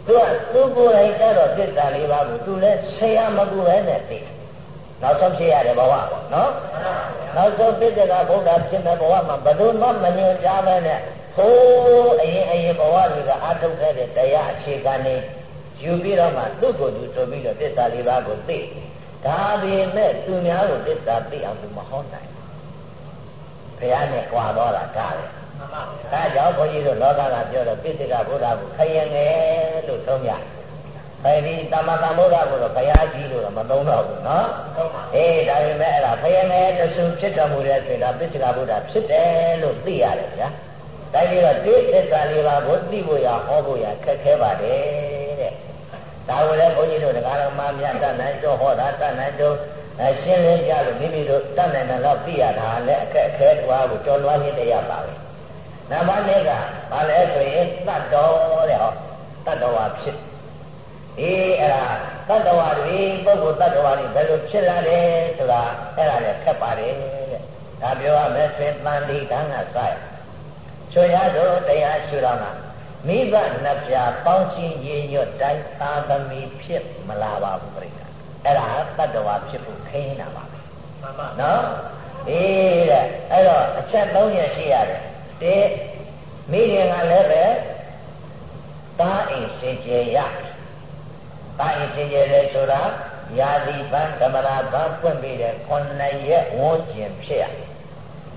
သူကသူကိုယ်တိုင်ကြတော့သစ္စာလေးပါးကိုသူလည်းဆရာမကူပဲနဲ့သိနောက်ဆုံးဖြစ်ရတယ်ဘဝပေါ့နော်နောက်ဆုံးပိစေကဗုဒ္ဓဖြစ်တဲ့ဘဝမှာဘယ်သူမှမညွှန်ကြားပဲနဲ့ဟိုးအရင်အရင်ဘဝတွေကအာထုတ်ခဲ့တဲ့တရားအခြေခံနေယူပြီးတော့မှသူ့ကိုယ်သူဆိုပြီးတော့သစ္စာလေးပါးကိုသိဒါပေမဲ့သူများကိုသစ္စာသိအောင်သူမဟောနိုင်ဘုရားနဲ့ကြွာတော့တာကားတယ် ဒါကြောင့်ဘုန်းကြီးတို့လောကကပြောတော့ပိဋကဗုဒ္ဓကိုခရင်ငယ်လို့သုံးကြအဲဒီတမတဗုဒ္ဓကိုတော့ဘုရားကြီးလို့တော့မသုံးတော့ဘူးနော်အေးဒါပေမဲ့အဲ့ဒါခရင်ငယ်တဆူဖြစ်တော်မူတဲ့ဆိုရင်ဒါပိဋကဗုဒ္ဓဖြစ်တယ်လို့သိရတယ်ဗျာဒါကြီးတော့တိသစ္စာလေးပါးကိုသိဖို့ရဟောဖို့ရခက်ခဲပါတယ်တဲ့ဒါကိုလည်းဘုန်းကြီးတို့တရားတော်မှာမြတ်တတ်နိုင်တော့ဟောတာတတ်နိုင်တော့အရှင်းလင်းကြလို့မိမိတို့တတ်နိုင်တယ်တော့သိရတာလည်းအခက်အခဲတွားကိုကြော်လွှားနေတရားပါပဲ နံပါတ်၄ကဘာလဲဆိုရင်တတ်တော်တဲ့ဟောတတ်တော်ဟာဖြစ်အေးအဲ့ဒါတတ္တဝါတွေပုဂ္ဂိုလ်တတ္တဝါတွေဘယ်လိုဖြစ်လာတယ်ဆိုတာအဲ့ဒါလည်းခက်ပါတယ်တဲ့ဒါပြောရမယ်ဆိုရင်တန်ဒီကံကစရချွေရတို့တရားရှုတော့ကမိဘနှစ်ပြားပေါင်းချင်းရည်ညွတ်တိုင်းသာသမီဖြစ်မလာပါဘူးပြိတ္တာအဲ့ဒါတတ္တဝါဖြစ်ဖို့ခင်းနေတာပါပဲနော်အေးတဲ့အဲ့တော့အချက်၃ချက်ရှိရတယ် တေမိခင်ကလည်းပဲတားအိမ်စင်ကြယ်ရတားအိမ်စင်ကြယ်လဲဆိုတာယာတိပန်းဓမ္မရာပန်းပွင့်ပြီးတဲ့9ရက်ဝန်းကျင်ဖြစ်ရ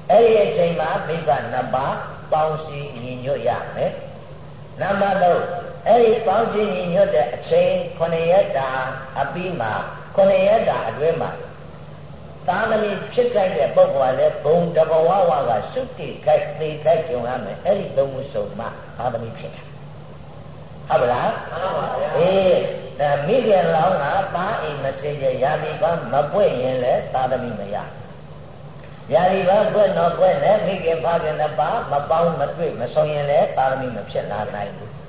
အဲ့ဒီအချိန်မှာမိဘနှစ်ပါးပေါင်းစည်းညီညွတ်ရမယ်နံပါတ်3အဲ့ဒီပေါင်းစည်းညီညွတ်တဲ့အချိန်9ရက်တာအပြီးမှာ9ရက်တာအတွင်းမှာ သာသမီဖြစ်ကြတဲ့ပုဂ္ဂိုလ်ကလည်းဘုံတဘဝဝကသုတိခိုက်သိခိုက်ကြုံရမယ်အဲ့ဒီသုံးခုစုံမှသာသမီဖြစ်တာဟုတ်ပါလားမှန်ပါဗျာအေးဒါမိခင်လောင်းကသားအိမ်မစင်ကြရာဒီကမပွင့်ရင်လည်းသာသမီမရရာဒီကပွင့်တော့ပွင့်လည်းမိခင်ဖခင်တစ်ပါးမပေါင်းမတွေ့မဆုံးရင်လည်းသာသမီမဖြစ်လာနိုင်ဘူး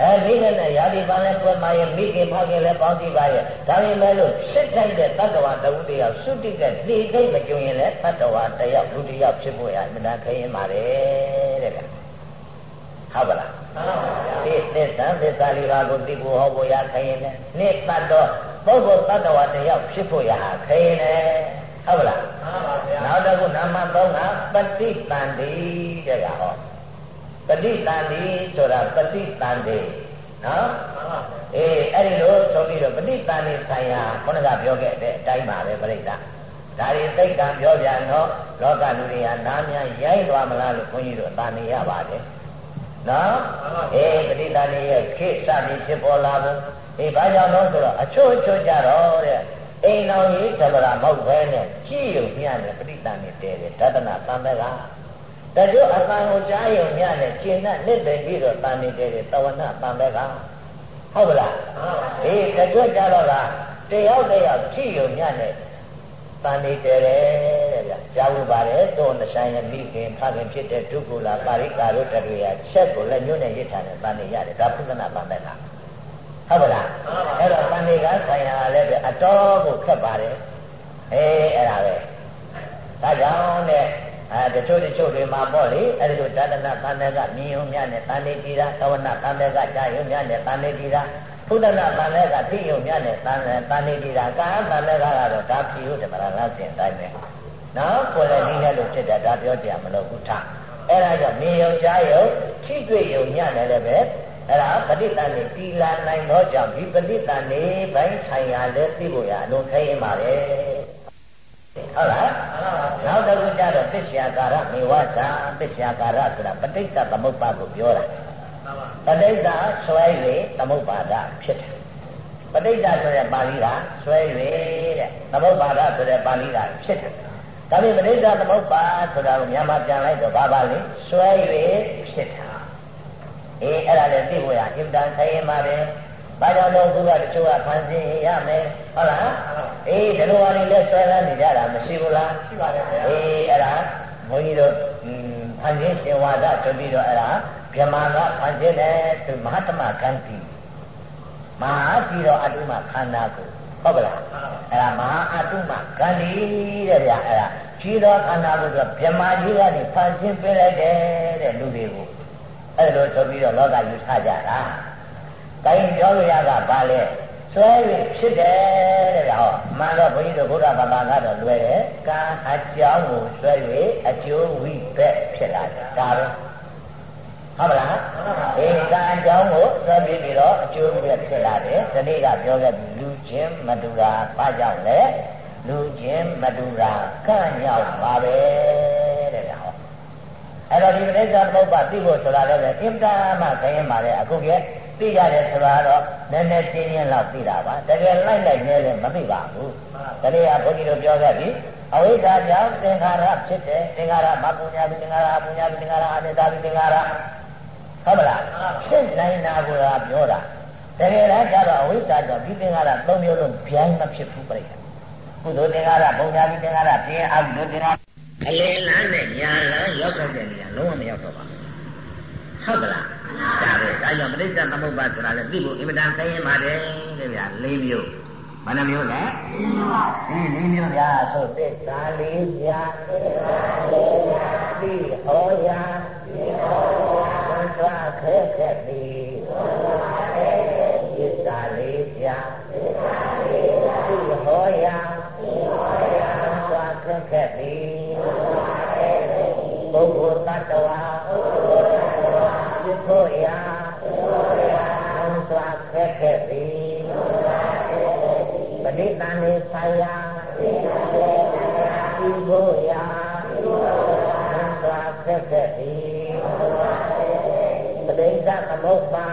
အဲမိခင်နဲ့ရာဒီပန်လည်းပွင့်ပါရဲ့မိခင်ဖခင်လည်းပေါင်းကြည့်ပါရဲ့ဒါပေမဲ့လို့စစ်ထိုက်တဲ့တတ္တဝါတဝုတယောက်သုတိကနှိခိတ်မကြုံရင်လည်းတတ္တဝါတယောက်လူတယောက်ဖြစ်ဖို့ရမနာခရင်ပါတယ်တဲ့ဗျဟုတ်ပါလားဒီသစ္စာသစ္စာလေးပါးကိုသိဖို့ဟောဖို့ရခရင်နဲ့နှစ်တတ်တော့ပုဂ္ဂိုလ်တ attva တယောက်ဖြစ်ဖို့ရခရင်နဲ့ဟုတ်ပါလားမှန်ပါဗျာနောက်တစ်ခုနာမသုံးကပฏิတန်တိတဲ့ကဟော ပฏิတန်တိဆိုတာပฏิတန်တိနော်အေးအဲ့ဒီလိုဆိုပြီးတော့ပฏิတန်တိဆိုင်ရာခုနကပြောခဲ့တဲ့အတိုင်းပါပဲပြိဿဒါတွေသိက္ခာပြောပြန်တော့လောကလူတွေကနားများရိုက်သွားမလားလို့ခွန်ကြီးတို့တာနေရပါတယ်နော်အေးပဋိသန္ဓေရဲ့ခေစပြီးဖြစ်ပေါ်လာဘူးဒီဘာကြောင့်လဲဆိုတော့အချို့အချို့ကြတော့တဲ့အိမ်တော်ကြီးဓမ္မရာမဟုတ်ဘဲနဲ့ကြည့်ရုံညနဲ့ပဋိသန္ဓေတဲတယ်ဒသနာသံဃာ တချို့အတန်ကိုကြားရုံညနဲ့ကျင့်တဲ့နှစ်တယ်ပြီးတော့တန်နေတယ်တဝနာသံဃာဟုတ်ပါလားအေးတချို့ကြတော့လားတယောက်တယောက်ကြည့်ရုံညနဲ့တန်နေတယ်တဲ့ဗျကြားလို့ပါတယ်တောနဆိုင်ရဲ့မိခင်ဖခင်ဖြစ်တဲ့ဒုက္ခလာပါရိကာတို့တတွေရချက်ကိုလည်းညွန့်နဲ့ရစ်ထားတယ်တန်နေရတယ်ဒါပုဒနာပန်တဲ့လားဟုတ်ပါလားအဲ့တော့တန်နေကဆိုင်ရာလည်းပဲအတော်ကိုခက်ပါတယ်အေးအဲ့ဒါပဲဒါကြောင့်တဲ့ အဲတချို့တချို့တွေမှာပေါ့လေအဲ့ဒီလိုတဒနာသံဃာကမြင်ုံမြနဲ့တန်နေကြည်တာသဝနာသံဃာကကြာယုံမြနဲ့တန်နေကြည်တာဘုဒ္ဓနာတန်တဲ့ကသိယုံမြနဲ့တန်တန်နေကြည်တာကာတန်တဲ့ကတော့ဒါဖြီဟုတ်တယ်မလားလားစင်တိုင်းပဲနော်ကိုယ်လည်းနည်းနဲ့လို့ဖြစ်တယ်ဒါပြောကြမလို့ဘုရားအဲ့ဒါကြောင့်မြင်ယုံကြားယုံထိတွေ့ယုံညနဲ့လည်းပဲအဲ့ဒါပဋိသန္ဓေတီလာနိုင်သောကြောင့်ဒီပဋိသန္ဓေဘိုင်းဆိုင်ရာလည်းသိဖို့ရအလုံးခဲရင်ပါပဲ ဟုတ်လားနောက်တစ်ခုကျတော့ပစ္စယကာရမေဝတာပစ္စယကာရဆိုတာပဋိစ္စသမုပ္ပါကိုပြောတာပဋိစ္စဆွဲ၍သမုပ္ပါဒဖြစ်တယ်ပဋိစ္စဆိုတဲ့ပါဠိကဆွဲ၍တဲ့သမုပ္ပါဒဆိုတဲ့ပါဠိကဖြစ်တယ်ဒါပေမဲ့ပဋိစ္စသမုပ္ပါဆိုတာကိုမြန်မာပြန်လိုက်တော့ဘာပါလဲဆွဲ၍ဖြစ်တာအေးအဲ့ဒါလည်းသိဖို့ရအင်တန်ဆိုင်ရင်ပါပဲ ဘာကြောင့်လဲသူကတချို့ကဖန်ဆင်းရမယ်ဟုတ်လားအေးဒီလိုပါလေလက်ဆွဲလာနေကြတာမရှိဘူးလားရှိပါတယ်ဗျာအေးအဲ့ဒါဘုန်းကြီးတို့ဖန်ဆင်းရှင်ဝါဒဆိုပြီးတော့အဲ့ဒါဗြဟ္မာကဖန်ဆင်းတယ်သူမဟာတမကံတိမဟာပြီးတော့အတုမခန္ဓာကိုဟုတ်ကလားအဲ့ဒါမဟာအတုမကံတိတဲ့ဗျာအဲ့ဒါကြီးသောခန္ဓာကိုဆိုဗြဟ္မာကြီးကနေဖန်ဆင်းပေးလိုက်တယ်တဲ့လူတွေကိုအဲ့လိုဆိုပြီးတော့လောကယူထားကြတာ။ တိုင်းပြောလို့ရတာဘာလဲ။ဆွဲပြီးဖြစ်တယ်တဲ့ဟော။မှန်တော့ဘုန်းကြီးတို့ဘုရားဘာသာကတော့လွယ်တယ်။ကံအကြောင်းကိုဆွဲပြီးအကျိုးဝိဘက်ဖြစ်လာတယ်။ဒါပဲ။ဟုတ်ပါလား။ဒီကံအကြောင်းကိုဆွဲပြီးပြီးတော့အကျိုးဝိဘက်ဖြစ်လာတယ်။ဒီနေ့ကပြောခဲ့ပြီလူချင်းမတူတာဘာကြောင့်လဲ။လူချင်းမတူတာကံ့ရောက်ပါပဲတဲ့ဟော။အဲ့တော့ဒီပဋိစ္စသမုပ္ပါသိဖို့ဆိုတာလည်းပဲအင်တာမှခရင်ပါလေအခုက သိရတယ်ဆိုတာတော့နည်းနည်းချင်းချင်းလောက်သိတာပါတကယ်လိုက်လိုက်နေလည်းမသိပါဘူးဒါလေးကဘုန်းကြီးတို့ပြောခဲ့ပြီအဝိဇ္ဇာကြောင့်သင်္ခါရဖြစ်တယ်သင်္ခါရမပုညာပိသင်္ခါရအပုညာပိသင်္ခါရအနိစ္စပိသင်္ခါရဟုတ်မလားဖြစ်နိုင်တာကိုသာပြောတာတကယ်တော့ကျတော့အဝိဇ္ဇာကြောင့်ဒီသင်္ခါရ၃မျိုးလုံးဗျိုင်းမဖြစ်ဘူးပြိတ္တာကုသိုလ်သင်္ခါရပုညာပိသင်္ခါရပြင်းအကုသိုလ်သင်္ခါရအလယ်လန်းနဲ့ညာလန်းရောက်တဲ့နေရာလုံးဝမရောက်တော့ပါဘူးဟုတ်ကလား ဒါပဲဒါကြောင့်ပဋိစ္စသမုပ္ပါဆိုတာလည်းသိဖို့အင်မတန်သိရင်ပါတယ်တဲ့ဗျာ၄မျိုးဘယ်နှမျိုးလဲအင်း၄မျိုးဗျာဆိုသစ္စာ၄ဗျာသစ္စာ၄ဗျာသိဟောရာသိဟောရာဘု တိတံလေဆရာဒီဘုရားသံဃာသက်သက်ဒီပဋိစ္စသမုပ္ပါ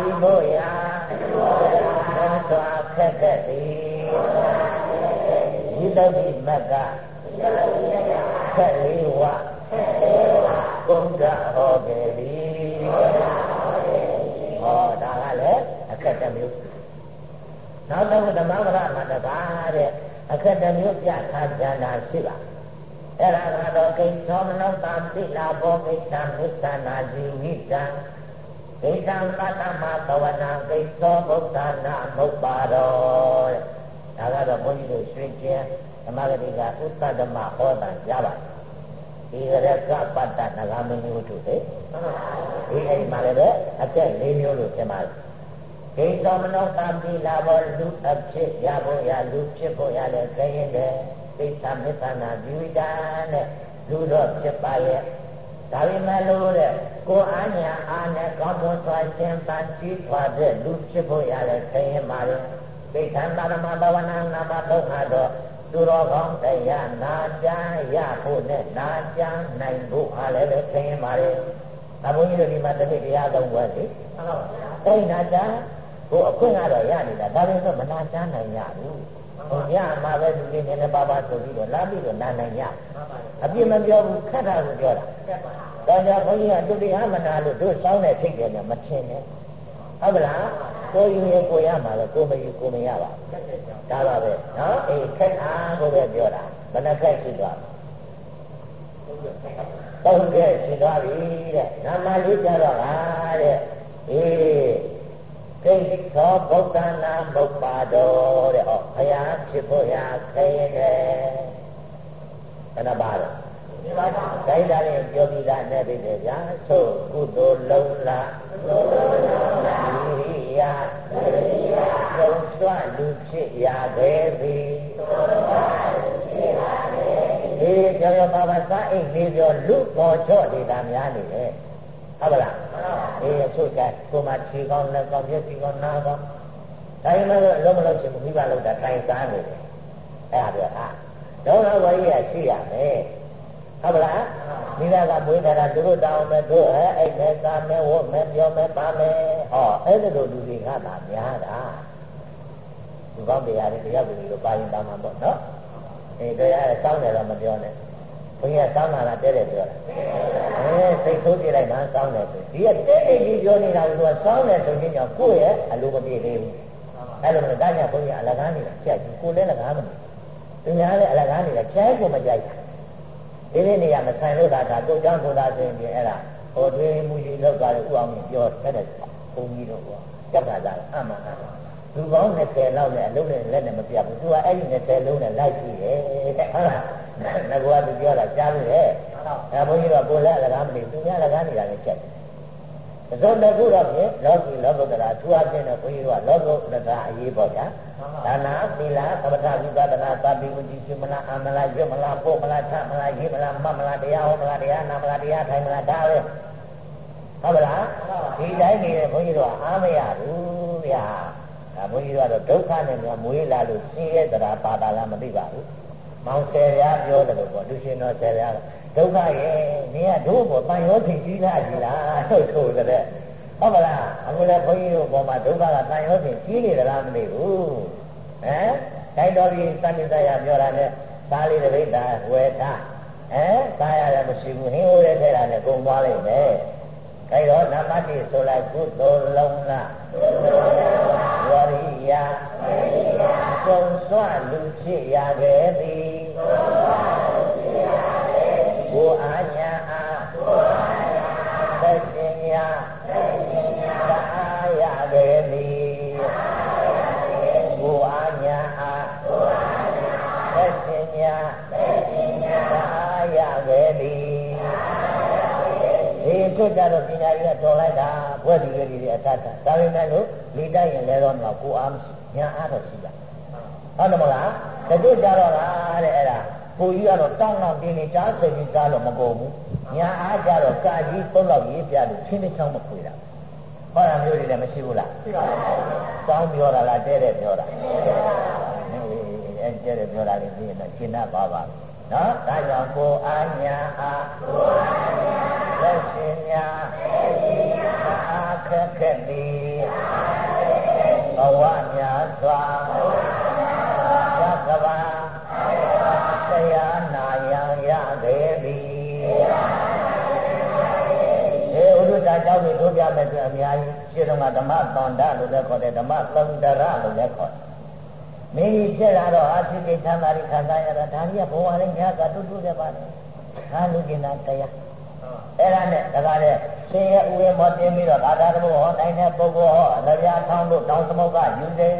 ဒီဘုရားသံဃာသက်သက်ဒီဒီတုတ်ဒီမက္ကသက်လေးဝဘုရားဟောတယ်ဒီဟောတာကလည်းအခက်တမျိုး နောက်တော့ဓမ္မဝရမှာတကားတဲ့အခက်တစ်မျိုးပြထားကြတာရှိပါအဲ့ဒါကတော့ကိစ္စောမနောတာပိလာဘောကိစ္ဆာမိစ္ဆာနာဇီဝိတံကိစ္ဆံပတ္တမသဝနာကိစ္စောဗုဒ္ဓနာမုပ္ပါရောတဲ့ဒါကတော့ဘုန်းကြီးတို့ရွှေကျင်းဓမ္မဂတိကဥတ္တဓမ္မဟောတာရပါတယ်ဒီရကပတ္တနဂမဏိဝတ္ထုလေဒီအဲ့ဒီမှာလည်းအကျက်၄မျိုးလို့ပြန်ပါတယ် ဒိဋ္ဌမနောတာပိလာဘောလူအဖြစ်ရဖို့ရလူဖြစ်ဖို့ရလည်းသိရင်လည်းသိသမစ္ဆနာဇီဝိတာနဲ့လူတော့ဖြစ်ပါရဲ့ဒါပေမဲ့လို့တဲ့ကိုအာညာအာနဲ့ကောင်းမွန်စွာရှင်းပန်းကြီးထွားတဲ့လူဖြစ်ဖို့ရလည်းသိရင်ပါလေသိသံသာမဘဝနာနာမဒုက္ခတော့သူတော်ကောင်းတရားနာကြားရဖို့နဲ့နာကြားနိုင်ဖို့အားလည်းပဲသိရင်ပါလေအဘုန်းကြီးတို့ဒီမှာတတိတရားသုံးပွဲလေဟုတ်ပါဘူး။အဲ့နာကြား ဟိုအခွင့်ကတော့ရနေတာဒါပေမဲ့မနာချမ်းနိုင်ရဘူးဟိုညမှာပဲလူတွေနည်းနည်းပါးပါးဆိုပြီးတော့လာပြီးတော့နာနိုင်ရအပြစ်မပြောဘူးခက်တာကိုပြောတာဒါကြောင့်ဘုန်းကြီးကဒုတိယမနာလို့တို့စောင်းတဲ့ထိတ်တယ်နဲ့မထင်နဲ့ဟုတ်ပလားကိုယူရင်ကိုရမှာလေကိုမယူကိုမရပါဘူးဒါပါပဲနော်အေးခက်အားကိုပဲပြောတာဘယ်နှခက်ရှိသွားသုံးခက်ရှိသွားပြီတဲ့နာမလေးကြတော့ဟာတဲ့အေး ကိဋ္သောဗုဒ္ဓနာမုပ္ပါတော်တဲ့ဩဘုရားဖြစ်ဖို့ရခဲတယ်ဘယ်နှပါလဲဒီပါပါတိုင်းတာရင်ပြောပြီးသားနဲ့ပြီလေဗျာဆိုကုသိုလ်လုံးလားကုသိုလ်လုံးလားဤရာဤရာသုံးစွာလူဖြစ်ရခဲ့သည်ဒီကြောင့်ဘာသာစာအိတ်လေးပြောလူပေါ်ချော့နေတာများနေတယ် ဟုတ်ပါလားအေးအချို့ကကိုမှခြေကောင်းလက်ကောင်းမျက်စိကောင်းနားကောင်းဒါရင်လည်းလုံးမလို့ရှိဘူးမိဘလောက်တာတိုင်စားနေတယ်အဲ့ဒါပြောဟာတော့တော့ဝိရရှိရမယ်ဟုတ်ပါလားမိဘကမွေးထားတာသူတို့တောင်းမယ်တို့အဲ့အဲ့နဲ့စားမယ်ဝတ်မယ်ပြောမယ်ပါမယ်ဟောအဲ့ဒီလိုလူတွေကသာများတာလူကောင်းတရားတွေတရားတွေလိုပါရင်ပါမှာပေါ့နော်အေးတရားစောင်းတယ်တော့မပြောနဲ့ ဘုရားတောင်းလာတာတဲတယ်ပြောတာအဲစိတ်ဆိုးပြလိုက်တာကောင်းတယ်ဆိုဒီကတဲတယ်ကြီးပြောနေတာကသူကကောင်းတယ်ဆိုရင်ကြောင့်ကိုယ့်ရဲ့အလိုမပြေသေးဘူးအဲ့လိုမျိုးတာညာဘုရားအလကားနေတာဖြတ်ကြီးကိုလည်းလကားမနေသူများလည်းအလကားနေတာဖြတ်ကိုမကြိုက်ဘူးဒီနေ့နေရာမဆိုင်လို့တာဒါကိုကြောင့်ကိုသာဆိုရင်အဲ့ဒါဟိုတွင်မူကြီးလောက်တာလေဥအောင်ပြောဆက်တယ်ဘုံကြီးတော့ကွာကြက်တာလားအမှန်ပါလူပေါင်း20လောက်နဲ့အလုပ်နဲ့လက်နဲ့မပြတ်ဘူးသူကအဲ့ဒီ20လုံးနဲ့လိုက်ကြည့်ရဲ့တဲ့ဟုတ်လား ငါကသူပြောတာကြားလို့ရဲ့အဲဘုန်းကြီးကကိုလည်းလကားမနေသူများလကားနေတာလည်းချက်တယ်သုံးတခုတော့ဖြင့်လောကီလောကုတ္တရာသူအပြင်တော့ဘုန်းကြီးကလောကုတ္တရာအရေးပေါ့ဗျာဒါနာသီလသမထဝိပဿနာသတိဝိจิရှင်မလားအမလားရွတ်မလားပို့မလားထမလားရေးမလားမမလားတရားဟောမလားတရားနာမလားတရားထိုင်မလားဒါပဲဟုတ်ပါလားဒီတိုင်းနေတဲ့ဘုန်းကြီးတို့အားမရဘူးဗျာဒါဘုန်းကြီးတို့ကတော့ဒုက္ခနဲ့များမွေးလာလို့ရှင်းရဲ့တရားပါတာလားမသိပါဘူး မောင်ဆယ်ရပြောတယ်လို့ပေါ့လူရှင်တော်ဆယ်ရဒုက္ခရဲ့နင်ကတို့ပေါ်တန်ရောထင်ကြီးလားကြီးလားထုတ်ထုတ်တဲ့ဟုတ်ပါလားအခုလည်းဘုန်းကြီးတို့ပေါ်မှာဒုက္ခကတန်ရောထင်ကြီးနေသလားမသိဘူးဟမ်တိုင်းတော်ကြီးသတိတရားပြောတာနဲ့သားလေးတစ်ပိဿာဝယ်ထားဟမ်သားရတယ်မရှိဘူးဟင်းဟိုးရဲထဲတာနဲ့ကုန်သွားလိမ့်မယ်အဲတော့နမတိဆိုလိုက်ကုသိုလ်လုံးလားဝရိယသုံးစွာလူဖြစ်ရခဲ့သည် ကိုအာညာအားသက်ရှင်ညာသာရခဲ့သည်ကိုအာညာအားသက်ရှင်ညာသာရခဲ့သည်ဒီဖြစ်ကြတော့ပညာကြီးကတော်လိုက်တာဘွဲ့ဒီလေးတွေအထက်ထဒါပေမဲ့လို့လိတိုက်ရင်လည်းတော့မကိုအားမရှိညာအားတော့ရှိတာ ဟုတ်တယ်မလားတချို့ကြတော့လားတဲ့အဲ့ဒါကိုကြီးကတော့တောင်းတော့တင်းနေကြားစိတ်ကြီးကြားလို့မကုန်ဘူးညာအားကြတော့ကာကြီးသုံးလောက်ရေးပြလို့ချင်းချင်းချောင်းမခွေတာဟောတာမျိုးတွေလည်းမရှိဘူးလားရှိပါဘူးစောင်းပြောတာလားတဲ့တဲ့ပြောတာအဲကျတဲ့ပြောတာလေးသိရင်တော့ရှင်းတတ်ပါပါနော်ဒါကြောင့်ကိုအာညာအားကိုအာညာသက်ရှင်ညာသက်ရှင်ညာအာခက်ခက်သည်ဘဝများစွာ အေဥဒ္ဒတာကြောင့်ဒီတို့ပြမဲ့ဆိုအများကြီးရှင်းတော့ကဓမ္မသန္တာလို့လည်းခေါ်တယ်ဓမ္မသန္တရလို့လည်းခေါ်တယ်မင်းကြီးဖြစ်လာတော့အာသိကိသံသာရိခံစားရတာဒါကြီးကဘဝလေးများစွာတူတူနဲ့ပါလေသာလူကျင်တာတရားအဲ့ဒါနဲ့ဒါကြတဲ့ရှင်ရဲ့ဥယျာဉ်မောတင်ပြီးတော့ဘာသာတော်ဟောနိုင်တဲ့ပုဂ္ဂိုလ်ဟောအလျာထောင်းလို့တောင်းသမုတ်ကယူတယ်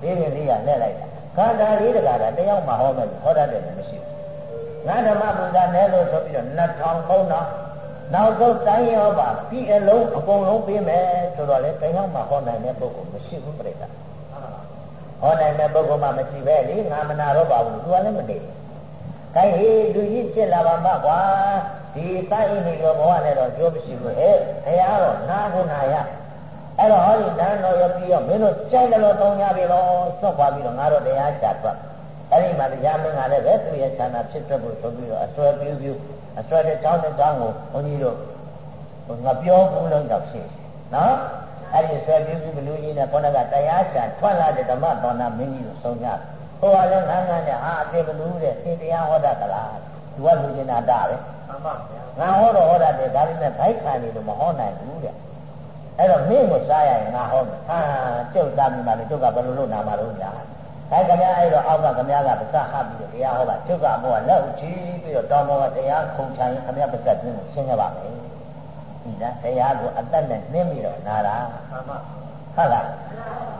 ဒီရင်လေးကလက်လိုက်တာခန္ဓာလေးတကားတယောက်မှဟောမယ်ဟောတတ်တယ်မရှိဘူးငါဓမ္မဘုရားနဲ့လို့ဆိုပြီးတော့2000 3000 နောက်ဆုံးတိုင်းရောပါပြီးအလုံးအကုန်လုံးပြီးမယ်ဆိုတော့လေတရားမှဟောနိုင်တဲ့ပုဂ္ဂိုလ်မရှိဘူးပြိတ္တာဟောနိုင်တဲ့ပုဂ္ဂိုလ်မှမရှိပဲလေငါမနာတော့ပါဘူးသူကလည်းမနေဘူး။ဒါဟေးလူကြီးဖြစ်လာပါမှကွာဒီတိုင်းနေတော့ဘဝနဲ့တော့ကြိုးမရှိဘူးဟဲ့တရားတော့နာကုနာရအဲ့တော့ဟောဒီနန်းတော်ရပြီးတော့မင်းတို့ကြိုက်တယ်လို့တောင်းကြပြီတော့သွတ်သွားပြီးတော့ငါတို့တရားချသွားအဲ့ဒီမှာတရားမင်းကလည်းပဲသူရဲ့ဌာနဖြစ်တတ်ဖို့ဆိုပြီးတော့အစွဲပြူးပြူး အစွဲတဲ့ကြောင်းတဲ့ကြောင်းကိုဘုန်းကြီးတို့ငါပြောဘူးလို့တော့ဖြစ်နော်အဲ့ဒီဆွဲပြူးပြူးဘလူကြီးနဲ့ခေါင်းကတရားချထွက်လာတဲ့ဓမ္မတော်နာမင်းကြီးကိုဆုံးကြဟိုကလည်းငန်းငန်းနဲ့ဟာအတေဘလူတဲ့သင်တရားဟောတတ်သလားသူကလူကျင်တာတာပဲမှန်ပါဗျာငါဟောတော့ဟောတတ်တယ်ဒါပေမဲ့ဘိုက်ခံနေလို့မဟောနိုင်ဘူးတဲ့အဲ့တော့မင်းကိုစားရရင်ငါဟောမယ်ဟာကျုပ်သားမိမှလည်းကျုပ်ကဘယ်လိုလုပ်နာမှာလို့ညာ ဒါကြများအဲ့တော့အောက်ကခမည်းကပစဟပြီးတော့တရားဟောတာကျုပ်ကအမောကလက်ဥချီပြီးတော့တောင်းတော်ကတရားခုံချရင်ခမည်းပစပြင်းကိုရှင်းရပါမယ်ဒီလားတရားကိုအသက်နဲ့နှင်းပြီးတော့နာတာမှန်ပါဟုတ်လား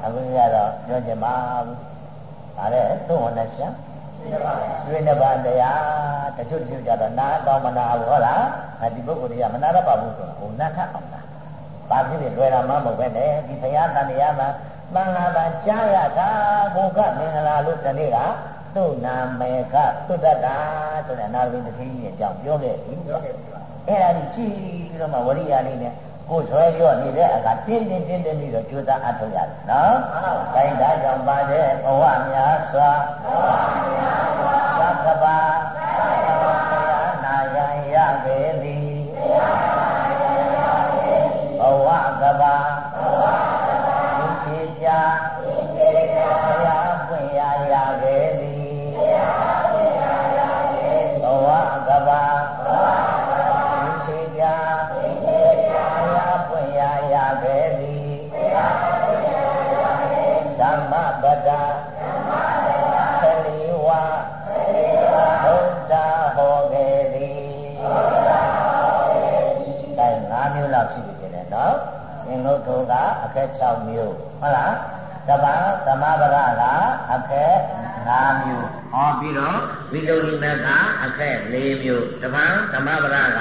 အခုကတော့ပြောချင်ပါဘူးဒါလည်းသုံးဟောနဲ့ရှာရွေးနေပါတရားတချို့တချို့ကြတော့နာတော့မနာဘူးဟုတ်လားဒီပုဂ္ဂိုလ်တွေကမနာရပါဘူးဆိုတာဟိုနာထအောင်တာဘာဖြစ်ဖြစ်လွယ်တာမှမဟုတ်ပဲနဲ့ဒီဘုရားတန်တရားမှာ မင်္ဂလာပါကြားရတာဘုကမင်္ဂလာလို့တနေ့ကသူ့နာမေကသုတ္တတာဆိုတဲ့နာရဝိတ္တိရဲ့အကြောင်းပြောခဲ့ပြီအဲ့ဒါကြီးကြည့်ပြီးတော့မှဝရိယလေးနဲ့ကိုယ်ဆွဲရော့နေတဲ့အခါတင်းတင်းတင်းတင်းပြီးတော့ကြိုးစားအထောက်ရတယ်နော်။ဒါဒါကြောင့်ပါတဲ့ဘဝများစွာဘဝများစွာ သင်္ဂုတ်ထုကအခက်6မျိုးဟုတ်လားတပံသမဗရကအခက်5မျိုးဟောပြီးတော့ဝိတုရိမကအခက်4မျိုးတပံသမဗရက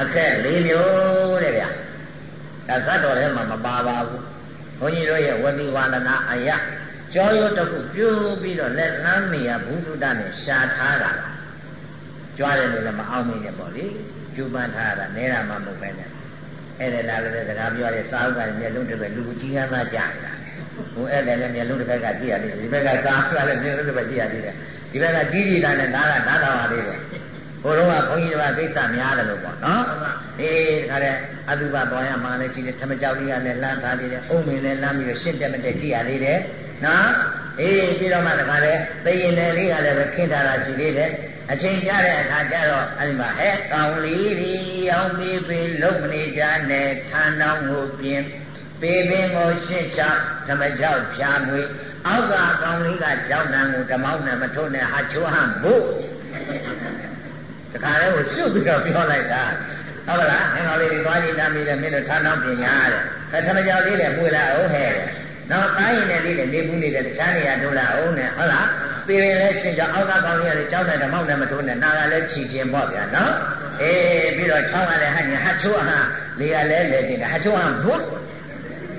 အခက်4မျိုးတဲ့ဗျာဒါသတ်တော်ထဲမှာမပါပါဘူးဘုန်းကြီးတို့ရဲ့ဝတိဝါဒနာအယကြောရုပ်တစ်ခုပြုပြီးတော့လက်လမ်းမီယာဘုဒ္ဓနဲ့ရှာထားတာကြွားတယ်လို့လည်းမအောင်မင်းနဲ့ပေါ့လေကျူပန်းထားတာနဲတာမှမဟုတ်ပဲနဲ့ အဲ့ဒါလည်းလည်းစကားပြောတဲ့စာအုပ်ကမျက်လုံးတစ်ပဲလူကြီးဟမ်းမှကြာနေတာဟိုအဲ့ဒါလည်းမျက်လုံးတစ်ဘက်ကကြည့်ရသေးတယ်ဒီဘက်ကစာအုပ်ကလည်းမျက်လုံးတစ်ပဲကြည့်ရသေးတယ်ဒီဘက်ကကြီးကြီးတာနဲ့နားကနားတော်ပါသေးတယ်ဘုရားကဘုန်းကြီးတွေကကိစ္စများတယ်လို့ပေါ့နော်အေးခါတဲ့အတုပပေါ်ရမှလည်းရှိတယ်ထမကြောက်ကြီးကလည်းလမ်းထားသေးတယ်အုံမင်းလည်းလမ်းပြီးတော့ရှင်းတက်မတက်ကြည့်ရသေးတယ်နော်အေးပြီးတော့မှတခါလေသိရင်လည်းလေးကလည်းပဲခင်းထားတာရှိသေးတယ် အချိန်ကြတဲ့အခါကျတော့အဲ့ဒီမှာဟဲ့ကောင်းလေးဒီအောင်မေးပေလုံးမနေကြနဲ့ထန်တောင်းကိုပြင်းပေပင်ကိုရှင်းချဓမ္မကြောက်ဖြာငွေအောက်ကကောင်းလေးကကြောက်နံကိုဓမောင်းနဲ့မထုံးနဲ့ဟာချိုးဟန်ဖို့တခါလေးကိုရှုပ်ပြီးတော့ပြောလိုက်တာဟုတ်လားငင်္ဂလေးတွေသွားကြည့်တမ်းပြီးလည်းမင်းတို့ထန်တောင်းပြင်ညာတဲ့အဲဓမ္မကြောက်လေးလည်းပွေလာအောင်ဟဲ့ နောက်တိုင်းရင်လည်းလေးလည်းနေဘူးနေတဲ့တခြားနေရာတို့လာအောင်နဲ့ဟုတ်လားပေရင်လည်းရှင်ကြောင့်အောက်ကကောင်းကြီးလည်းကြောက်တဲ့ဓမောက်နဲ့မထိုးနဲ့နာကလည်းချီခြင်းပေါ့ဗျာနော်အေးပြီးတော့ချောင်းကလည်းဟညာဟချိုးဟာလေကလည်းလေတင်တယ်ဟချိုးဟာဘုတ်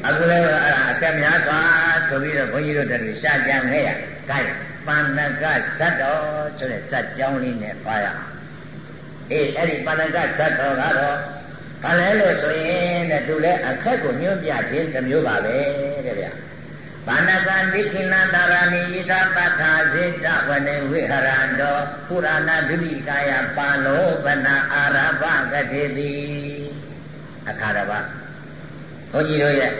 အခုလည်းအဲ့ဒါအတက်များသွားဆိုပြီးတော့ဘုန်းကြီးတို့တို့ရှာကြံခဲ့ရကြိုက်ပန္နကဇတ်တော်ဆိုတဲ့ဇတ်ကြောင်းလေးနဲ့ပါရအေးအဲ့ဒီပန္နကဇတ်တော်ကတော့ ဘာလဲလို့ဆိုရင်တဲ့သူလည်းအခက်ကိုညွှန်ပြခြင်းတစ်မျိုးပါပဲတဲ့ဗျာဘဘာနကဒိဋ္ဌိနာတာရဏိယိတာပထာဇေတဝနေဝိဟရန္တောပုရဏဒုတိကာယပါလောပနာအာရဘကတိတိအခါတပါဘုန်းကြီးတို့ရဲ့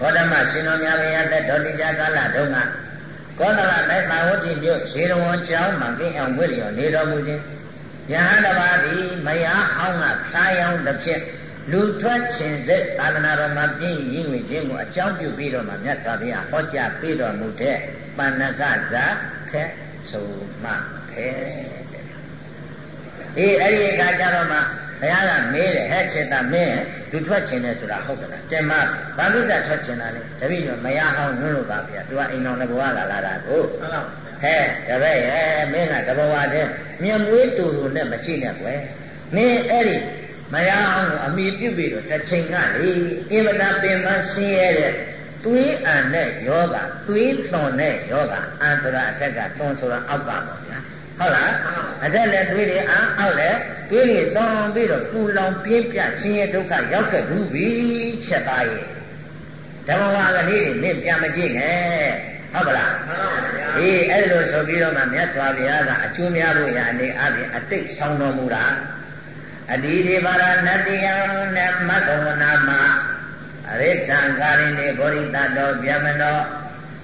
ကောဓမရှင်တော်များဘုရားတဲ့ဒေါတိကြကာလတုန်းကကောသလတိုက်ပါဝတိမြို့ရေတော်ဝန်ကျောင်းမှာကိအောင်ဝိလျော်နေတော်မူခြင်း ယဟန်တပါးသည်မယားဟောင်းကခါယောင်တစ်ဖြစ်လူထွက်ခြင်းစက်သာသနာတော်မှာပြည့်ရင်းဝင်ခြင်းကိုအကြောင်းပြုပြီးတော့မှမြတ်စွာဘုရားဟောကြားပေးတော်မူတဲ့ပဏ္ဏကဇာခဲဆိုမှခဲအေးအဲ့ဒီအခါကျတော့မှဘုရားကမေးတယ်ဟဲ့စေတမင်းလူထွက်ခြင်းတယ်ဆိုတာဟုတ်ကလားတင်မဘာလို့တက်ထွက်ခြင်းတာလဲတပည့်တော်မရအောင်နုလို့ပါဗျာသူကအိမ်တော်ငဘွားလာလာတာကိုဟုတ်လား ဟဲ့တပည့်ရဲ့မင်းကတဘဝတည်းမြင်မွေးတူတူနဲ့မကြည့်နဲ့ကွယ်မင်းအဲ့ဒီမရအောင်ကိုအမိပြုတ်ပြီးတော့တစ်ချိန်ကလေအင်မတန်ပင်မဆင်းရဲတဲ့သွေးအံနဲ့ယောဂသွေးသွန်တဲ့ယောဂအန္တရာအထက်ကသွန်ဆိုတာအောက်ကပါဗျာဟုတ်လားအထက်လည်းသွေးတွေအာအောက်လည်းသွေးတွေတောင်းပြီးတော့ပူလောင်ပြင်းပြဆင်းရဲဒုက္ခရောက်ခဲ့ဘူးပြီချက်သားရဲ့ဓမ္မဝါကလေးတွေနင့်ပြန်မကြည့်နဲ့ ဟုတ်ပါလားမှန်ပါဗျာအေးအဲ့လိုဆိုပြီးတော့မှမြတ်စွာဘုရားကအကျိုးများလို့ရအနေအပြင်အတိတ်ဆောင်တော်မူတာအတိဒီပါရဏတိယံနဲ့မဂ္ဂဝနာမှာအရိသံကာရိနေဘောရိတတောဗျမနော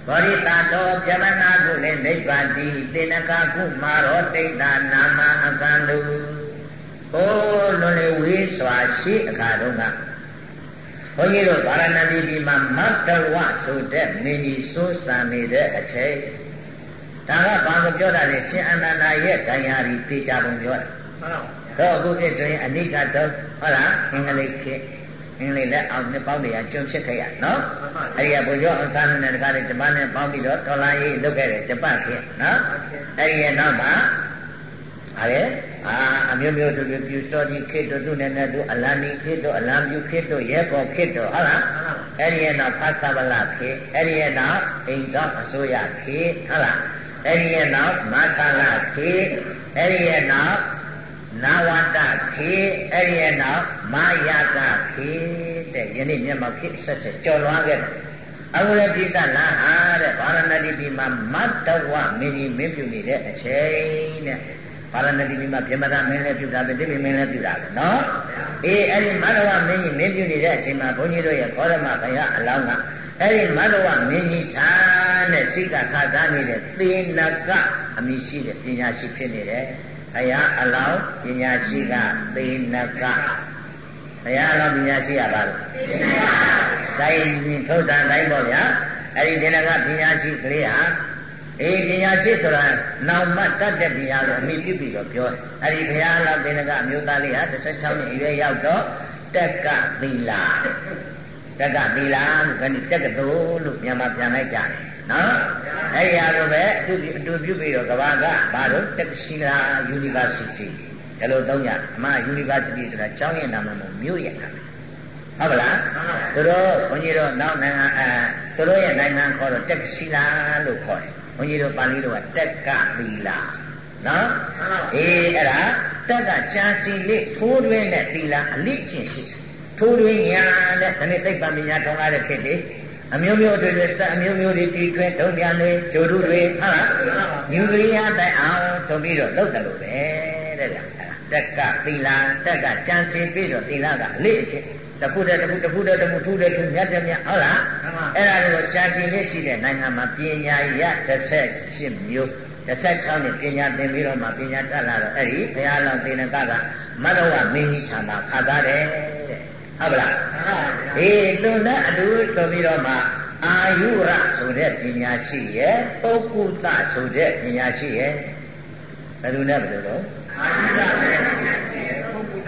ဘောရိတတောဗျမနာကုလေနိဗ္ဗာတိတေနကကုမာရောတိတ်တာနာမအကံတုဟိုးလွန်လေဝေးစွာရှိအခါတုန်းက ဘုန်းကြီးတို့ဗာရဏသီပြည်မှာမတ္တဝဆိုတဲ့မင်းကြီးစိုးစံနေတဲ့အချိန်ဒါကဘာကိုပြောတာလဲရှင်အနန္ဒာရဲ့ဂံယာရီသိကြပုံပြောတာဟုတ်တော့အခုခေတ်တွင်အနိကတော့ဟုတ်လားအင်္ဂလိပ်ခေတ်အင်္ဂလိပ်လက်အောင်နှစ်ပေါင်းတရာကျွန်းဖြစ်ခဲ့ရနော်အဲ့ဒီကဘုရားအောင်ဆန်းနဲ့တကားလေးဂျပန်နဲ့ပေါင်းပြီးတော့ဒေါ်လာရေးလုပ်ခဲ့တယ်ဂျပန်ခေတ်နော်အဲ့ဒီရဲ့နောက်မှာ ဟာလေအာအမျိုးမျိုးတို့ပြူစောဒီခေတ်တို့သူနဲ့နဲ့သူအလံဒီခေတ်တို့အလံပြူခေတ်တို့ရဲဘော်ခေတ်တို့ဟုတ်လားအဲ့ဒီရဲ့နောက်ဖတ်သဗလခေတ်အဲ့ဒီရဲ့နောက်အိမ်ဆောင်အစိုးရခေတ်ဟုတ်လားအဲ့ဒီရဲ့နောက်မထာလခေတ်အဲ့ဒီရဲ့နောက်နာဝတခေအဲ့ဒီရဲ့နောက်မာယာကခေတဲ့ယနေ့မျက်မှောက်ခေဆက်ဆက်ကြော်လွားခဲ့တယ်အခုလည်းဒီတလာဟာတဲ့ဗာရဏတိပြည်မှာမတ္တဝမင်းကြီးမင်းပြုနေတဲ့အချိန်တဲ့ ပါရဏတိမိမှာပြမဒမင်းလည်းပြုတာပဲတိပိမင်းလည်းပြုတာပဲနော်အေးအဲ့ဒီမန္တဝမင်းကြီးမင်းပြုနေတဲ့အချိန်မှာဘုန်းကြီးတို့ရဲ့ခောရမဘုရားအလောင်းကအဲ့ဒီမန္တဝမင်းကြီးထာနဲ့စိတ်ကခါသားနေတဲ့သေနကအမိရှိတဲ့ပညာရှိဖြစ်နေတယ်ဘုရားအလောင်းပညာရှိကသေနကဘုရားအလောင်းပညာရှိရပါလို့တိုင်းထုတ်တာတိုင်းပေါ့ဗျာအဲ့ဒီသေနကပညာရှိကလေးဟာ အေးပညာရှိဆိုတာနောင်မှတတ်တဲ့ပညာလို့အမိပြုပြီးတော့ပြောတယ်။အဲဒီဘုရားလောက်တင်ကအမျိုးသားလေးဟာ16နှစ်အရွယ်ရောက်တော့တက်ကသီလာတက်ကသီလာလို့ခဏတက်ကသိုလ်လို့မြန်မာပြန်လိုက်ကြတယ်နော်။အဲဒီဟာလိုပဲအတူအတူပြုပြီးတော့ကဘာကဘာလို့တက်ရှိလာ University ဒါလို့သုံးရအမ University ဆိုတာကျောင်းရဲ့နာမမို့မြို့ရဲ့နာမဟုတ်ပါလားသူတို့ဘုန်းကြီးတို့နောက်နိုင်ငံအဲသူတို့ရဲ့နိုင်ငံခေါ်တော့တက်ရှိလာလို့ခေါ်တယ် ဘုန်းကြီးတို့ပါဠိတော်ကတက်ကသီလာနော်အေးအဲ့ဒါတက်ကကြာစီလေးထိုးတွင်းတဲ့သီလာအလိကျင့်ရှိထိုးတွင်းညာတဲ့ဒီနေ့သိပ္ပံပညာထုံးကားတဲ့ဖြစ်တယ်အမျိုးမျိုးတွေတွေစအမျိုးမျိုးတွေတီထွင်းဒုံပြန်တွေဂျိုတုတွေဟုတ်လားညူကရိယာတိုင်အောင်ဆိုပြီးတော့လုပ်တယ်လို့ပဲတဲ့ဗျာတက်ကသီလာတက်ကကြံစည်ပြီးတော့သီလာကအလေးအချင်း တခုတည်းတခုတခုတည်းတခုထူးတယ်ထူးမြတ်တယ်မြတ်ဟုတ်လားအဲ့ဒါကိုကြာကျင်ရရှိတဲ့နိုင်ငံမှာပညာရ18မျိုး16နှစ်ပညာသင်ပြီးတော့မှပညာတတ်လာတော့အဲ့ဒီဘုရားလောင်းသေနကကမတ္တဝမင်းကြီးခြံမှာခါသားတယ်တဲ့ဟုတ်ပါလားအေးသူနဲ့အတူဆိုပြီးတော့မှအာယုရဆိုတဲ့ပညာရှိရဲ့ပုဂ္ဂုတဆိုတဲ့ပညာရှိရဲ့ဘယ်လိုနဲ့ဘယ်လိုတော့အာယုရ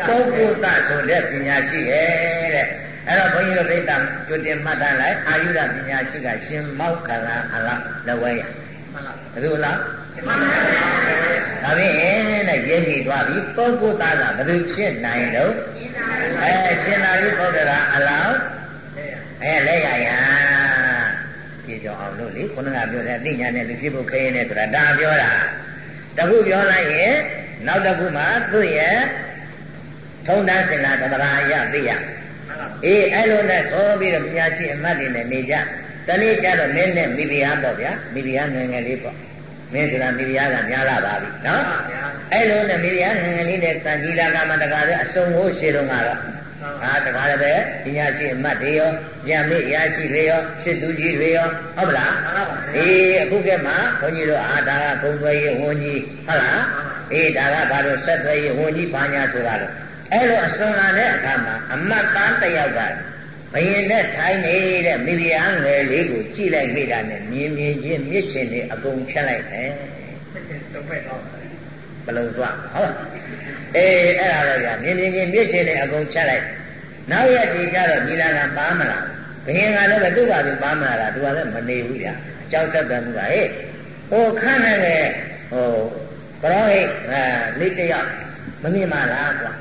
ပုဂ္ဂုတဆိုတဲ့ပညာရှိရဲ့တဲ့အဲ့တော့ဘုန်းကြီးတို့ဒိဋ္ဌံကျွတင်မှတ်ထားလိုက်အာယုရပညာရှိကရှင်မောက္ခလာအလားလဝဲရမှန်လားဘယ်လိုလားဒါဖြင့်တဲ့ရည်ကြည်သွားပြီပုဂ္ဂုတကဘယ်လိုဖြစ်နိုင်တော့အဲရှင်သာရိပုတ္တရာအလောင်းအဲလက်ရရပြေကြောင်အောင်လို့လေခုနကပြောတဲ့အသိဉာဏ်နဲ့လူဖြစ်ဖို့ခရင်နဲ့ဆိုတာဒါပြောတာတခုပြောလိုက်ရင်နောက်တစ်ခုမှသူ့ရဲ့ ထုံးတန်းစင်လာသမရာယသိရအေးအဲ့လိုနဲ့သောပြီးတော့ပညာရှိအမတ်တွေနဲ့နေကြတနည်းကျတော့မင်းနဲ့မိဖုရားပေါ့ဗျာမိဖုရားငယ်ငယ်လေးပေါ့မင်းဆိုတာမိဖုရားကများလာပါပြီနော်အဲ့လိုနဲ့မိဖုရားငယ်ငယ်လေးနဲ့တန်ကြီးလာကမှတကားလည်းအစုံကိုရှေတော့ကတော့အာတကားလည်းပဲပညာရှိအမတ်တွေရောဉာဏ်မေ့ရရှိတွေရောစစ်သူကြီးတွေရောဟုတ်ပလားအေးအခုကမှဘုန်းကြီးတို့အာဒါကဘုံသွေးရေးဝန်ကြီးဟုတ်လားအေးဒါကဘာလို့ဆက်သွေးရေးဝန်ကြီးဘာညာဆိုတာလို့ အဲ့လိုအစုံလာတဲ့အခါမှာအမတ်သားတစ်ယောက်ကဘယင်နဲ့ထိုင်းနေတဲ့မိဖုရားငယ်လေးကိုကြည့်လိုက်မိတာနဲ့မြင်မြင်ချင်းမြစ်ချင်နေအကုန်ချက်လိုက်တယ်သုံးဖက်တော့ဘလုံးသွားဟုတ်အေးအဲ့ဒါတော့ကြာမြင်မြင်ချင်းမြစ်ချင်နေအကုန်ချက်လိုက်နောက်ရက်ဒီကြတော့မိလာကပါမလားဘယင်ကလည်းပဲသူ့ဘာသူပါမလားသူကလည်းမနေဘူးဗျာအကြောက်ဆက်တယ်မှုကဟဲ့ဟိုခန့်နေတဲ့ဟိုဘရောဟိတ်အဲလေးတယောက်မမြင်ပါလားကွာ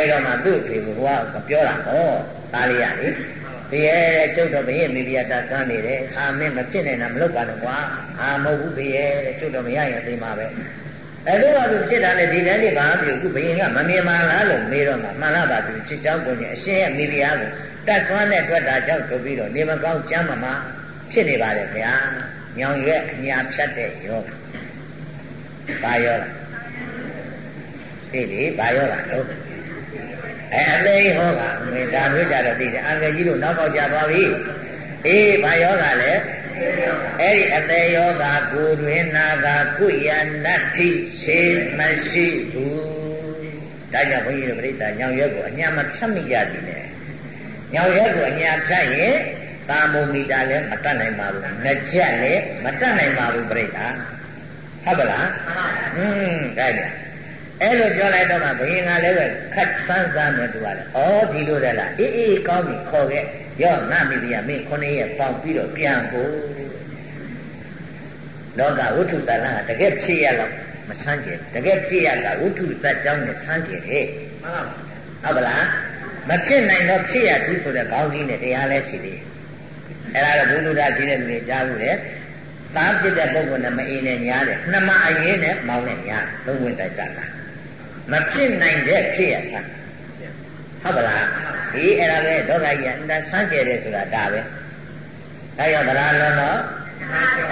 အဲ့တော့မှသူ့အဖေကပြောတာဟောသားလေးရလေဘယ်ရဲ့ကျုပ်တော့ဘယ်ရဲ့မိဖုရားတာကမ်းနေတယ်အာမင်းမဖြစ်နိုင်တာမလုပ်ပါနဲ့ကွာအာမဟုတ်ဘူးဘယ်ရဲ့ကျုပ်တော့မရရင်သိမှာပဲအဲ့လိုပါသူဖြစ်တာလေဒီတိုင်းလေးဘာမှမဖြစ်ဘူးဘယ်ရင်ကမမြင်ပါလားလို့မေးတော့မှမှန်လားပါသူချစ်ကြောင်းကိုအရှင်ရဲ့မိဖုရားကိုတတ်သွမ်းတဲ့အတွက်ဒါကြောင့်ဆိုပြီးတော့နေမကောင်းကြမ်းမမှာဖြစ်နေပါတယ်ခင်ဗျာညောင်ရွက်အညာဖြတ်တဲ့ယောဘာယောလားသိပြီဘာယောလားလို့ အဲအသေးဟောကမင်းဒါမျိုးကြတော့သိတယ်အငယ်ကြီးတို့နောက်ပေါက်ကြသွားပြီအေးဘာယောဂလဲအဲ့ဒီအသေးယောဂကိုတွင်နာကကုယနတ္ထိရှိမရှိဘူးဒါကြောင့်ဘုန်းကြီးတို့ပြိဿညောင်ရွက်ကိုအညာမဖြတ်မိကြသည်နဲ့ညောင်ရွက်ကိုအညာဖြတ်ရင်သာမုံမီတာလည်းမတတ်နိုင်ပါဘူးငကြက်လည်းမတတ်နိုင်ပါဘူးပြိဿဟုတ်ပါလားဟွန်းဒါကြ အဲ့လိုပြောလိုက်တော့မှဘုရင်ကလည်းပဲခတ်ဆန်းဆန်းနဲ့သူကလည်းဩဒီလိုတည်းလားအေးအေးကောင်းပြီခေါ်ခဲ့ရော့ငါမိဖုရားမင်းခုနှစ်ရက်ပေါင်ပြီးတော့ပြန်ဖို့လောကဝိထုတလကတကယ်ဖြစ်ရတော့မဆန်းကျင်တကယ်ဖြစ်ရတာဝိထုသက်ကြောင်းနဲ့ဆန်းကျင်ဟဲ့ဟုတ်ပါလားမဖြစ်နိုင်တော့ဖြစ်ရသူဆိုတဲ့ခေါင်းကြီးနဲ့တရားလဲရှိသေးတယ်အဲ့ဒါတော့ဘုဒ္ဓရှိတဲ့လူတွေကြားလို့လေသားဖြစ်တဲ့ပုဂ္ဂိုလ်နဲ့မအင်းနဲ့ညားတယ်နှမအရင်နဲ့မောင်းနဲ့ညားသုံးဝင်တိုက်ကြတာ မဖြစ်နိုင်တဲ့ဖြစ်ရဆန်းဟုတ်ပါလားဒီအဲ့ဒါပဲဒေါသကြီးကအန္တဆန်းကျဲတယ်ဆိုတာဒါပဲဒါရောက်သလားလုံးတော့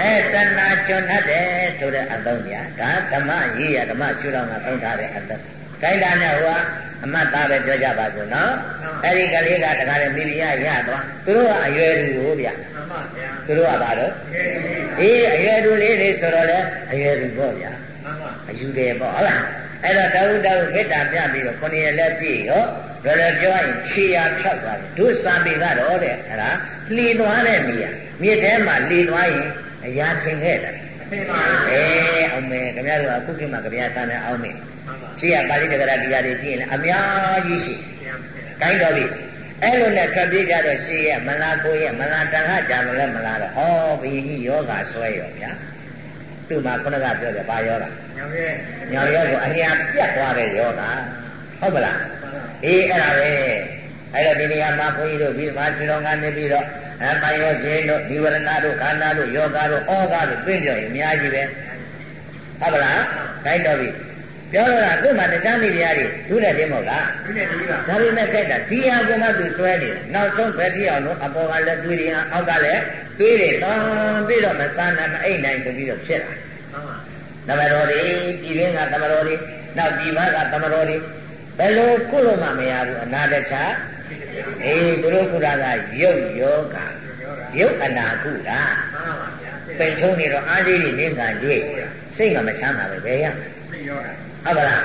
အဲတဏှာကျွန်းတတ်တယ်ဆိုတဲ့အသုံးပြဒါဓမ္မရေးရဓမ္မကျွတော်ကသုံးထားတဲ့အသုံးခိုင်းတာနဲ့ဟိုကအမတ်သားပဲပြောကြပါစို့နော်အဲ့ဒီကလေးကတခါလေမိဖုရားရသွားသူတို့ကအရွယ်လူကိုဗျသူတို့ကဘာတော့အေးအရွယ်လူလေးတွေဆိုတော့လေအရွယ်လူပေါ့ဗျာအယူတယ်ပေါ့ဟုတ်လား အဲ့တော့တောက်တောက်မေတ္တာပြပြီးတော့ခொနည်းလည်းပြည့်ရောဒါလည်းပြောရင်ခြေရာဖြောက်သွားတယ်တို့စာပေကတော့တဲ့အဲ့ဒါလှီသွားတဲ့နေရာမြေထဲမှာလှီသွားရင်အရာထင်ခဲ့တယ်အေးအောင်မယ်ခင်ဗျားတို့အခုကိမှခင်ဗျားတန်းနေအောင်မယ်ရှိရပါဠိတက္ကရာတရားတွေကြည့်ရင်အများကြီးရှိတိုင်းတော်ပြီအဲ့လိုနဲ့ထွက်ပြေးကြတော့ရှိရမလားကိုရမလားတန်ခါကြမလဲမလားတော့ဟောဘီကြီးယောဂဆွဲရောဗျာသူ့မှာခုနကပြောတယ်ဘာယောဂ ညောင်ရဲညောင်ရဲကိုအညာပြတ်သွားတဲ့ယောဂဟုတ်ပါလားအေးအဲ့ဒါပဲအဲ့တော့ဒီနေရာမှာဘုန်းကြီးတို့ပြီးမှကျွတော်ကနေပြီးတော့အဲပိုင်ရောခြေတို့ဒီဝရဏတို့ခန္ဓာတို့ယောဂတို့ဩဃတို့ပြင့်ပြောရင်အများကြီးပဲဟုတ်ပါလားတိုင်းတော်ပြီပြောတော့တာသူ့မှာတရားမိတရားတွေဒုတဲ့တင်းမဟုတ်လားဒုတဲ့တင်းပါဒါပေမဲ့ကြိုက်တာဒီဟာကမှသူဆွဲနေတယ်နောက်ဆုံးပဲကြည့်အောင်လို့အပေါ်ကလည်းတွေးရင်အောက်ကလည်းတွေးတယ်တောင်းပြီးတော့မစမ်းနိုင်မအိတ်နိုင်ဆိုပြီးတော့ဖြစ်လာ သမတော်တွေပြည်ရင်းကသမတော်တွေနောက်ပြည်ပကသမတော်တွေဘယ်လိုကုလို့မှမရဘူးအနာတခြားအေးသူတို့ကုတာကရုပ်ယောဂရုပ်အနာကုတာပင်ထုံးနေတော့အားလေးတွေနင်းကန်တွေ့စိတ်ကမချမ်းသာပဲဘယ်ရဟုတ်ပါလား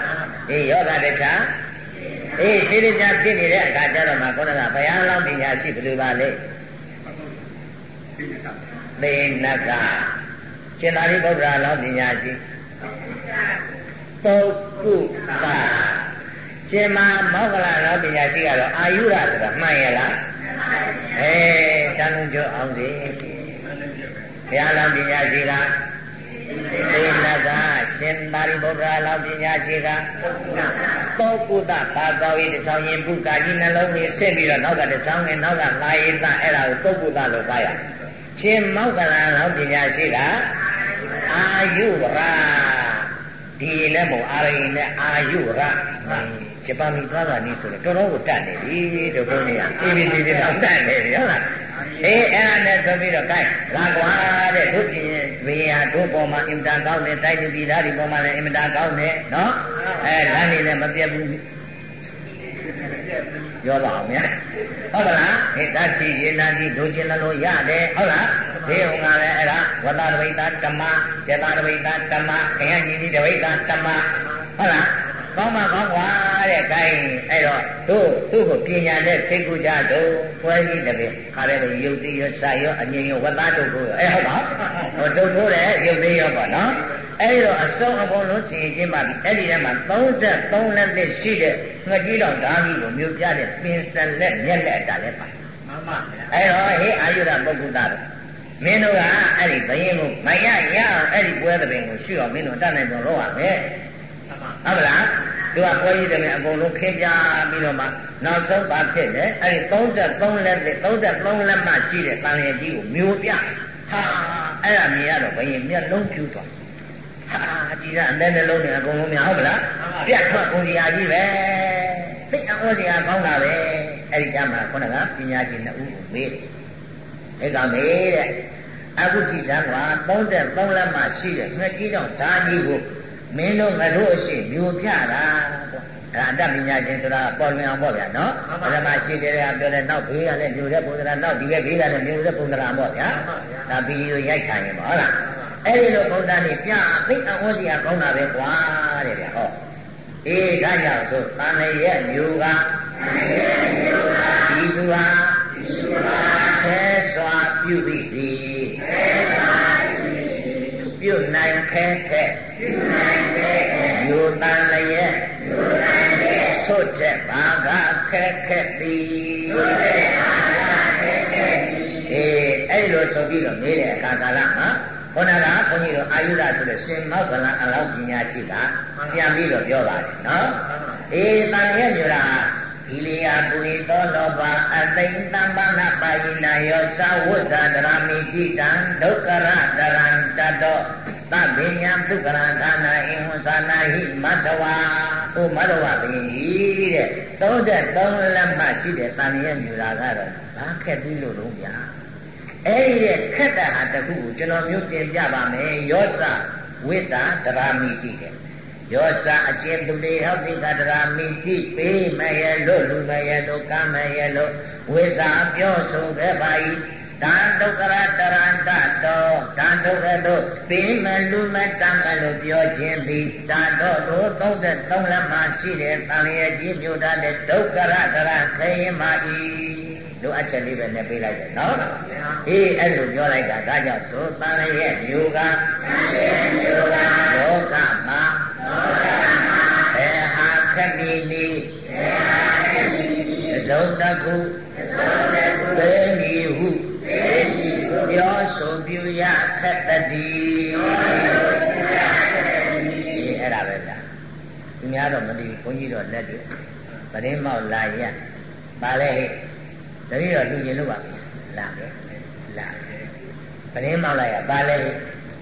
အေးယောဂတခြားအေးစိတ္တချဖြစ်နေတဲ့အခါကျတော့မှခေါင်းကဘုရားလောင်းပညာရှိဘယ်လိုပါလဲသေနကရှင်သာရိပုတ္တရာလောင်းပညာရှိ ပုဂ္ကုကရှင်မမောဂလလောပညာရှိကတော့အာယုရဆိုတာမှန်ရလားအဲတန်လုံးကျော်အောင်စီဘုရားလောပညာရှိကသေနကရှင်သာရိပုတ္တရာလောပညာရှိကပုဂ္ကုတဘာသာဝိတထောင်ရင်ဘုကာကြီးနှလုံးကြီးဆက်ပြီးတော့နောက်ကတထောင်ငယ်နောက်ကလာရည်သအဲ့ဒါကိုပုဂ္ကုတလို့ပါရရှင်မောဂလလောပညာရှိက အာယုရဒီလည်းမဟုတ်အာရိနဲ့အာယုရဂျပန်မီသွားတာနည်းဆိုတော့တော်တော်ကိုတတ်နေပြီတို့ဘုန်းကြီးက ABCD တော့တတ်နေပြီဟုတ်လားအေးအဲ့ဒါနဲ့ဆိုပြီးတော့ gain လာကွာတဲ့တို့ပြင်ဘေးဟာတို့ပေါ်မှာအင်တာကောင်းတယ်တိုက်သူပြည်သားတွေပေါ်မှာလည်းအင်တာကောင်းတယ်နော်အဲလမ်းနေလည်းမပြတ်ဘူး ပြောပါအောင်များဟုတ်ကလားဟဲ့တတိရေနာတိဒုချင်းလို့ရတယ်ဟုတ်လားဒီဟောကလည်းအဲ့ဒါဝတ္တတဝိတဓမ္မစေတတဝိတဓမ္မခယညီတိတဝိတဓမ္မဟုတ်လား ကောင်းပါကောင်းကွာတဲ့ခိုင်းအဲ့တော့တို့သူ့ကိုပညာနဲ့သိကုကြတို့ပွဲကြီးတပည့်ခါတဲ့ယုတ်တိရောစာရောအငြိမ်ရောဝတ္တတို့ကိုအဲ့ဟုတ်ပါဟိုတို့တို့တဲ့ယုတ်တိရောပေါ့နော်အဲ့တော့အစုံအကုန်လုံးစီရင်ခြင်းပါပြီအဲ့ဒီထဲမှာ33လက်သက်ရှိတဲ့ငှက်ကြီးတော်ဓာကြီးကိုမြို့ပြတဲ့ပင်စလက်မျက်လက်အတာလည်းပါမှန်ပါဗျာအဲ့တော့ဟေးအာယုရပုဂ္ဂုတတော်မင်းတို့ကအဲ့ဒီဘယင်းကိုမရရအောင်အဲ့ဒီပွဲသဘင်ကိုရှိအောင်မင်းတို့တတ်နိုင်တော့လုပ်ရမယ် ဟုတ်ပါလားသူကပွဲကြီးတယ်အကုန်လုံးခင်းပြပြီးတော့မှနောက်ဆုံးပါဖြစ်တယ်အဲ့ဒီ33လက်33လက်မှရှိတဲ့တန်လျက်ကြီးကိုမျိုးပြဟာအဲ့ဒါမြင်ရတော့ဘယင်းမျက်လုံးဖြူသွားဟာဒီကအတဲ့နှလုံးနဲ့အကုန်လုံးများဟုတ်ပါလားပြတ်ထွက်ကုန်ကြီးကြီးပဲသိအောင်စရာကောင်းတာပဲအဲ့ဒီကြမှာခုနကပညာရှင်နှစ်ဦးကိုမေးတယ်အဲ့ကမေးတဲ့အခုကြည့်စမ်းကွာ33လက်မှရှိတဲ့ငှက်ကြီးတော့ဓာကြီးကို မင်းတို့ငါတို့အရှိမျိုးပြတာပေါ့အဲ့ဒါအတ္တပညာရှင်ဆိုတာပေါ်လွင်အောင်ပေါ့ဗျာနော်ပထမရှိတယ်ကပြောတယ်နောက်ဘေးကလည်းမျိုးတဲ့ပုံစံနောက်ဒီဘက်ဘေးကလည်းမျိုးတဲ့ပုံစံပေါ့ဗျာဒါဗီဒီယိုရိုက်ထိုင်ရင်ပေါ့ဟုတ်လားအဲ့ဒီလိုဘုရားနေပြသိအဝတ်စီကကောင်းတာပဲကွာတဲ့ဗျာဟောအေးဒါကြောင့်ဆိုတန်ရရဲ့မျိုးကဒီသူဟာဆဲစွာပြုပြီးသည်ပြုနိုင်ခဲခဲ မျိုးတန်ရရဲ့ထို့တဲ့ဘာကခဲခဲသည်အေးအဲ့လိုဆိုပြီးတော့မေးတဲ့အခါကာလမှာခொနကဘုန်းကြီးတို့အာယုဒဆိုတဲ့ရှင်မောက္ကလအလောက်ပညာရှိကပြန်ပြီးတော့ပြောပါတယ်နော်အေးတန်ရဲ့ညရာကိလေသာပုရိသောလောဘအသိဉ္တမ္ပနပါယိနာယောသဝုဒ္ဓဒရမိတိတံဒုက္ခရတရံတတော သဗ္ဗညံဒုက္ခရဌာနာအင်ဝသနာဟိမတ္တဝါဟိုမတ္တဝါဘုရင်ကြီးတဲ့33လက်မှရှိတဲ့တန်ရဲ့ညရာကတော့ဘာခက်ပြီးလို့လုံးဗျာအဲ့ဒီရဲ့ခက်တာဟာတခုကိုကျွန်တော်မျိုးတင်ပြပါမယ်ယောသဝိသဒရာမိတိတဲ့ယောသအကျဉ်သူတွေဟောတိကဒရာမိတိပေးမရဲ့လို့လူမရဲ့လို့ကမ်းမရဲ့လို့ဝိသပြောဆိုခဲ့ပါ၏ တန်ဒုက္ခရတရန္တတောတန်ဒုက္ခတို့ပေးမလူမတမ်းမလို့ပြောခြင်းသည်တန်တော့တို့33လက်မှရှိတဲ့တန်လျက်ကြီးမြို့သားတဲ့ဒုက္ခရတရခရင်မာ၏လိုအပ်ချက်လေးပဲနဲ့ပေးလိုက်တယ်နော်အေးအဲ့လိုပြောလိုက်တာဒါကြောင့်သို့တန်ရဲ့မျိုးကတန်ရဲ့မျိုးကလောကမှာလောကမှာဘယ်ဟာခက်ပြီနီးဘယ်ဟာခက်ပြီနီးသုံးတခုသုံးတခုသေမီဟုသေမီဟု ပြောဆိုပြရခက်တတိပြောဆိုပြရခက်တတိအဲ့ဒါပဲဗျာသူများတော့မသိဘူးဘုန်းကြီးတော့လက်တွေပရင်းမောက်လာရပါလေဟဲ့တတိတော့လူရင်လို့ပါလာလာပရင်းမောက်လိုက်ရပါလေ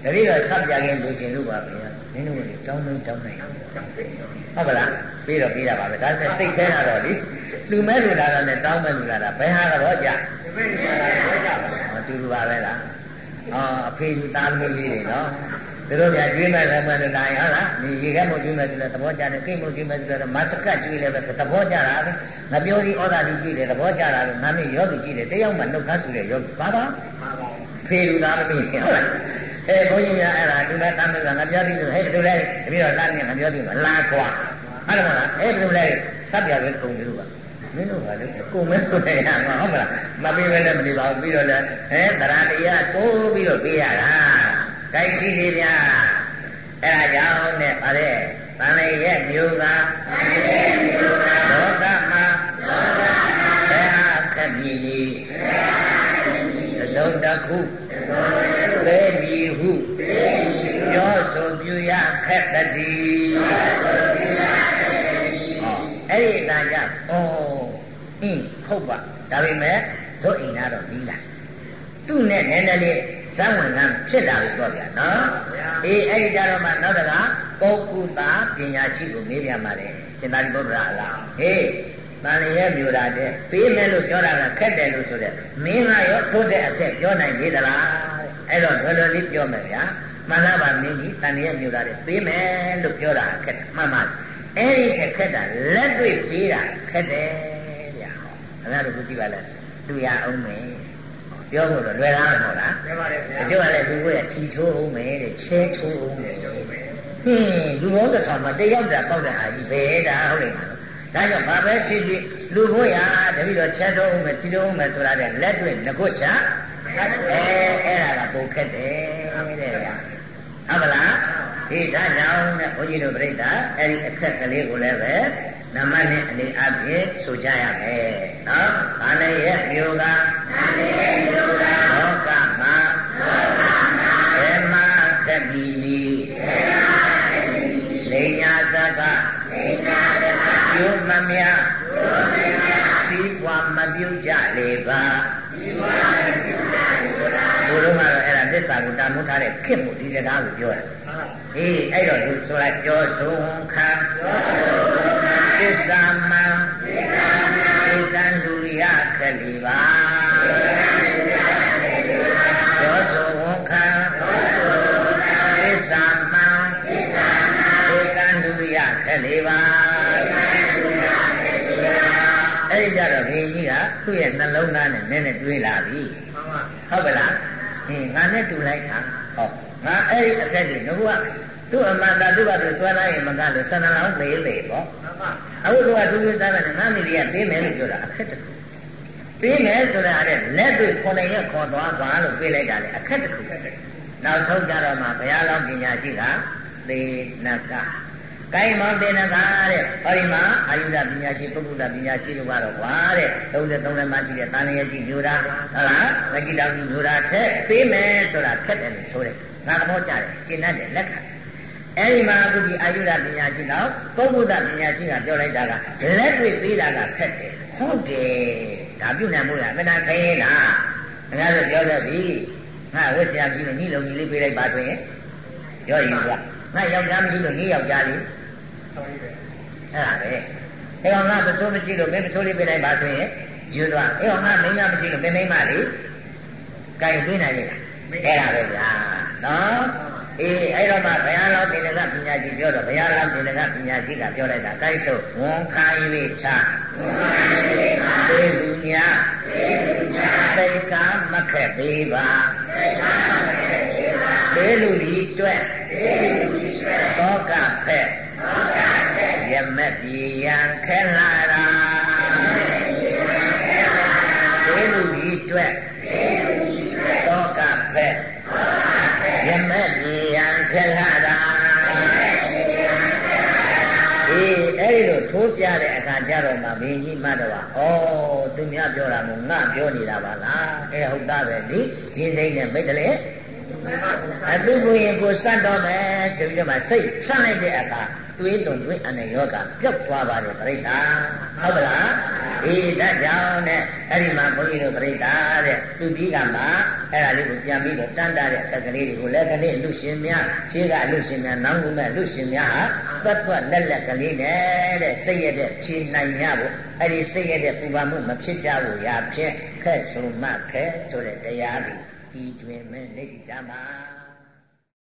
တတိတော့ဆက်ပြခင်လူကျင်လို့ပါဗျာမင်းတို့ကတောင်းလုံးတောင်းနိုင်ဟုတ်ပါလားပြီးတော့ပြီးတာပါပဲဒါဆိုစိတ်ထဲကတော့လေလူမဲလူလာတာနဲ့တောင်းမဲလူလာတာဘယ်ဟာတော့ကြာ မတူတူပါပဲလားအော်အဖေလူသားသမီးလေးတွေနော်သူတို့များကျွေးမဲ့လည်းမလို့လာရင်ဟုတ်လားဒီရေခဲမို့ကျွေးမဲ့ဆိုလည်းသဘောကျတယ်ကိတ်မို့ကျွေးမဲ့ဆိုလည်းမစကတ်ကျွေးလည်းပဲသဘောကျတာပဲငပြောဒီဩဇာတိကြည့်တယ်သဘောကျတာလို့ငါမေယောဂီကြည့်တယ်တယောက်မှနှုတ်ခမ်းဆူတဲ့ယောဂီပါပါဖေလူသားသမီးဟုတ်လားအဲဘုန်းကြီးများအဲ့ဒါသူလည်းတမ်းလို့ငါပြောသည်ဆိုဟဲ့တူလဲတပည့်တော်လာနေငါပြောသည်လာကွာဟုတ်တယ်မလားအဲ့တူလဲဆက်ပြလည်းကုန်တယ်လို့ပါ မင်းတို့ကလည်းကိုမဲဆိုနေရမှာဟုတ်မလားမပေးပဲလည်းမနေပါဘူးပြီးတော့လည်းဟဲတရားတရားတိုးပြီးတော့ပေးရတာတိုက်ရှိသေးဗျာအဲ့ဒါကြောင့်နဲ့ဗါတဲ့တန်လေရဲ့မျိုးကတန်လေရဲ့မျိုးကလောကမှာလောကမှာဘယ်ဟာသတိနေဘယ်ဟာသတိနေသုံးတစ်ခုသုံးတစ်ခုသေပြီဟုသေပြီပြောဆိုပြရခက်တည်းပြောဆိုပြရခက်တည်းဟောအဲ့ဒီအတိုင်းကဩ အင်းဟုတ်ပါဒါပေမဲ့တို့အိမ်ကတော့ပြီးလားသူ့နဲ့နည်းနည်းလေးဇံဝင်ကံဖြစ်လာပြီတော့ဗျာနော်အေးအဲ့ဒီကြတော့မှနောက်တကပုဂ္ဂုတာပညာရှိကိုမေးပြန်ပါလေရှင်သာရိပုတ္တရာအလားဟေးတန်လျက်မြူတာတဲ့ပေးမယ်လို့ပြောတာကခက်တယ်လို့ဆိုတဲ့မင်းကရောထိုးတဲ့အဆက်ပြောနိုင်သေးသလားအဲ့တော့တော်တော်လေးပြောမယ်ဗျာမှန်လားပါမင်းကြီးတန်လျက်မြူတာတဲ့ပေးမယ်လို့ပြောတာခက်တယ်မှန်ပါအဲ့ဒီခက်ခက်တာလက်တွေ့ပေးတာခက်တယ်ဗျာ ဟောအဲ့ဒါတို့ကြည့်ပါလားသူရအောင်မယ်ပြောဖို့တော့လွယ်လားမဟုတ်လားပြောပါတယ်ဗျာတချို့ကလည်းသူကထီထိုးအောင်မယ်တဲ့ချဲထိုးအောင်မယ်ဟင်းလူဘောတစ်ခါမှတယောက်တည်းပေါက်တဲ့အာကြီးဘယ်တာဟုတ်လိမ့်မယ်နော်ဒါကြောင့်ဘာပဲဖြစ်ဖြစ်လူဘိုးရတပည့်တော်ချဲထိုးအောင်မယ်ထီထိုးအောင်မယ်ဆိုတာတဲ့လက်တွေ့ငကုတ်ချအဲအဲ့ဒါကပုံခက်တယ်တဲ့ဗျာဟုတ်မလားဒီဒါကြောင့်တဲ့ဘုန်းကြီးတို့ပြိဿအဲ့ဒီအခက်ကလေးကိုလည်းပဲ နမနဲ့အနေအချင်းဆိုကြရမယ်နော်။ဘာနဲ့ရဲ့မျိုးကဘာနဲ့ရဲ့မျိုးကလောကမှာလောကမှာဘယ်မှာသတိနီဘယ်မှာသတိနီလိညာသကလိညာသကပြုမမြပြုမမြစီပွားမပြုတ်ကြလေပါစီပွားမပြုတ်ကြလေပါဘုရားကတော့အဲ့ဒါသစ္စာကိုတာမွတ်ထားတဲ့ခင်မှုဒီစကားကိုပြောတာအေးအဲ့တော့သူဆိုလိုက်ပြောဆုံးခံပြောဆုံးခံ သစ္စာမံသစ္စာမံသစ္စာလူရခလီပါပြောဆုံးဝန်ခံပြောဆုံးဝန်ခံသစ္စာမံသစ္စာမံသစ္စာလူရခလီပါအဲ့ဒီကြတော့ဘုရင်ကြီးကသူ့ရဲ့နှလုံးသားနဲ့နည်းနည်းတွေးလာပြီမှန်ပါဟုတ်ပါလားဟင်းငါနဲ့တူလိုက်တာဟောငါအဲ့ဒီအသက်တွေငါကသူ့အမှန်တရားသူ့ဘာသူဆွဲလိုက်ရင်မကလို့ဆန္ဒလောင်းသေးသေးပေါ့မှန်ပါ အခုသူကသူ့သားနဲ့ငါမိရီကပေးမယ်လို့ပြောတာအခက်တခုပေးမယ်ဆိုတာအဲ့လက်တွေခေါ်နေရခေါ်သွားပါလို့ပြေးလိုက်တာလေအခက်တခုနောက်ဆုံးကြတော့မှဘုရားလောင်းပညာရှိကသေနကကိုင်းမောင်သေနကတဲ့ဟောဒီမှာအာယုဒပညာရှိပုဂ္ဂုလပညာရှိလို့ကတော့ကွာတဲ့33လက်မှရှိတဲ့တန်လျက်ကြီးမျိုးတာဟုတ်လားမကြည့်တောင်ကြီးမျိုးတာထက်ပေးမယ်ဆိုတာခက်တယ်လို့ဆိုတယ်ငါသဘောကျတယ်ရှင်းတတ်တယ်လက်ခံ အဲ့ဒီမှာအခုဒီအာယုဒပညာရှိတော့ပုဂ္ဂုလပညာရှိကပြောလိုက်တာကလက်တွေ့ပေးတာကခက်တယ်ဟုတ်တယ်ဒါပြုနိုင်မှုလားမနာခိုင်းလားငါတို့ပြောတတ်ပြီငါဝိဆရာကြီးလို့ညီလုံးကြီးလေးပေးလိုက်ပါဆိုရင်ပြောရင်ကငါယောက်ျားမရှိလို့ညီယောက်ျားလေးဆောင်းပြီပဲအဲ့ဒါပဲအဲကောင်ကပစိုးမရှိလို့မင်းပစိုးလေးပေးလိုက်ပါဆိုရင်ယူသွားအဲကောင်ကမင်းကမရှိလို့မင်းမိမလေးကြိုင်ပေးနိုင်လေအဲ့ဒါပဲဗျာနော် အေးအဲ့တော့မှဘုရားတော်တင်ကပညာရှိပြောတော့ဘုရားတော်တင်ကပညာရှိကပြောလိုက်တာကြိုက်ဆိုဝန်ခံ၍ချဝန်ခံ၍ချသေလူညာသေလူညာသိက္ခာမခက်သေးပါသိက္ခာမခက်သေးပါသေလူကြီးတွဲ့သေလူကြီးတွဲ့သောကဖက်သောကဖက်ယမက်ပြေရန်ခဲလာတာသေလူကြီးတွဲ့သေလူကြီးတွဲ့သောကဖက်သောကဖက်ယမက်ပြေ ရန်ခဲလာတာအေးအဲ့ဒီလိုထိုးပြတဲ့အခါကျတော့မှဘင်းကြီးမှတ်တော့ဩသူများပြောတာကိုငါပြောနေတာပါလားအဲဟုတ်သားပဲဒီရင်းစိမ့်နဲ့မိတ်တလေအတုကိုရင်ကိုစတ်တော့မယ်ဆိုပြီးတော့မှစိတ်ဆန့်လိုက်တဲ့အခါ တွေးလွန်တွေးအနဲ့ယောဂပျောက်သွားပါတယ်ပြိဿာဟုတ်ပါလားအေးဒါကြောင့်နဲ့အဲ့ဒီမှာဘုန်းကြီးတို့ပြိဿာတဲ့သူကြီးကမှအဲ့ဒါလေးကိုပြန်ပြီးတော့တန်းတာတဲ့သက်ကလေးတွေကိုလည်းကလေးအလူရှင်များရှင်းကအလူရှင်များနောင်ကုန်မဲ့အလူရှင်များဟာသတ်သွက်လက်လက်ကလေးနဲ့တဲ့စိတ်ရတဲ့ဖြေနိုင်ရဖို့အဲ့ဒီစိတ်ရတဲ့ပူပါမှုမဖြစ်ကြဘူးရာဖြင့်ခက်ဆုံးမှခက်ဆိုတဲ့တရားဒီဤတွင်မဲ့နေတိတမှာ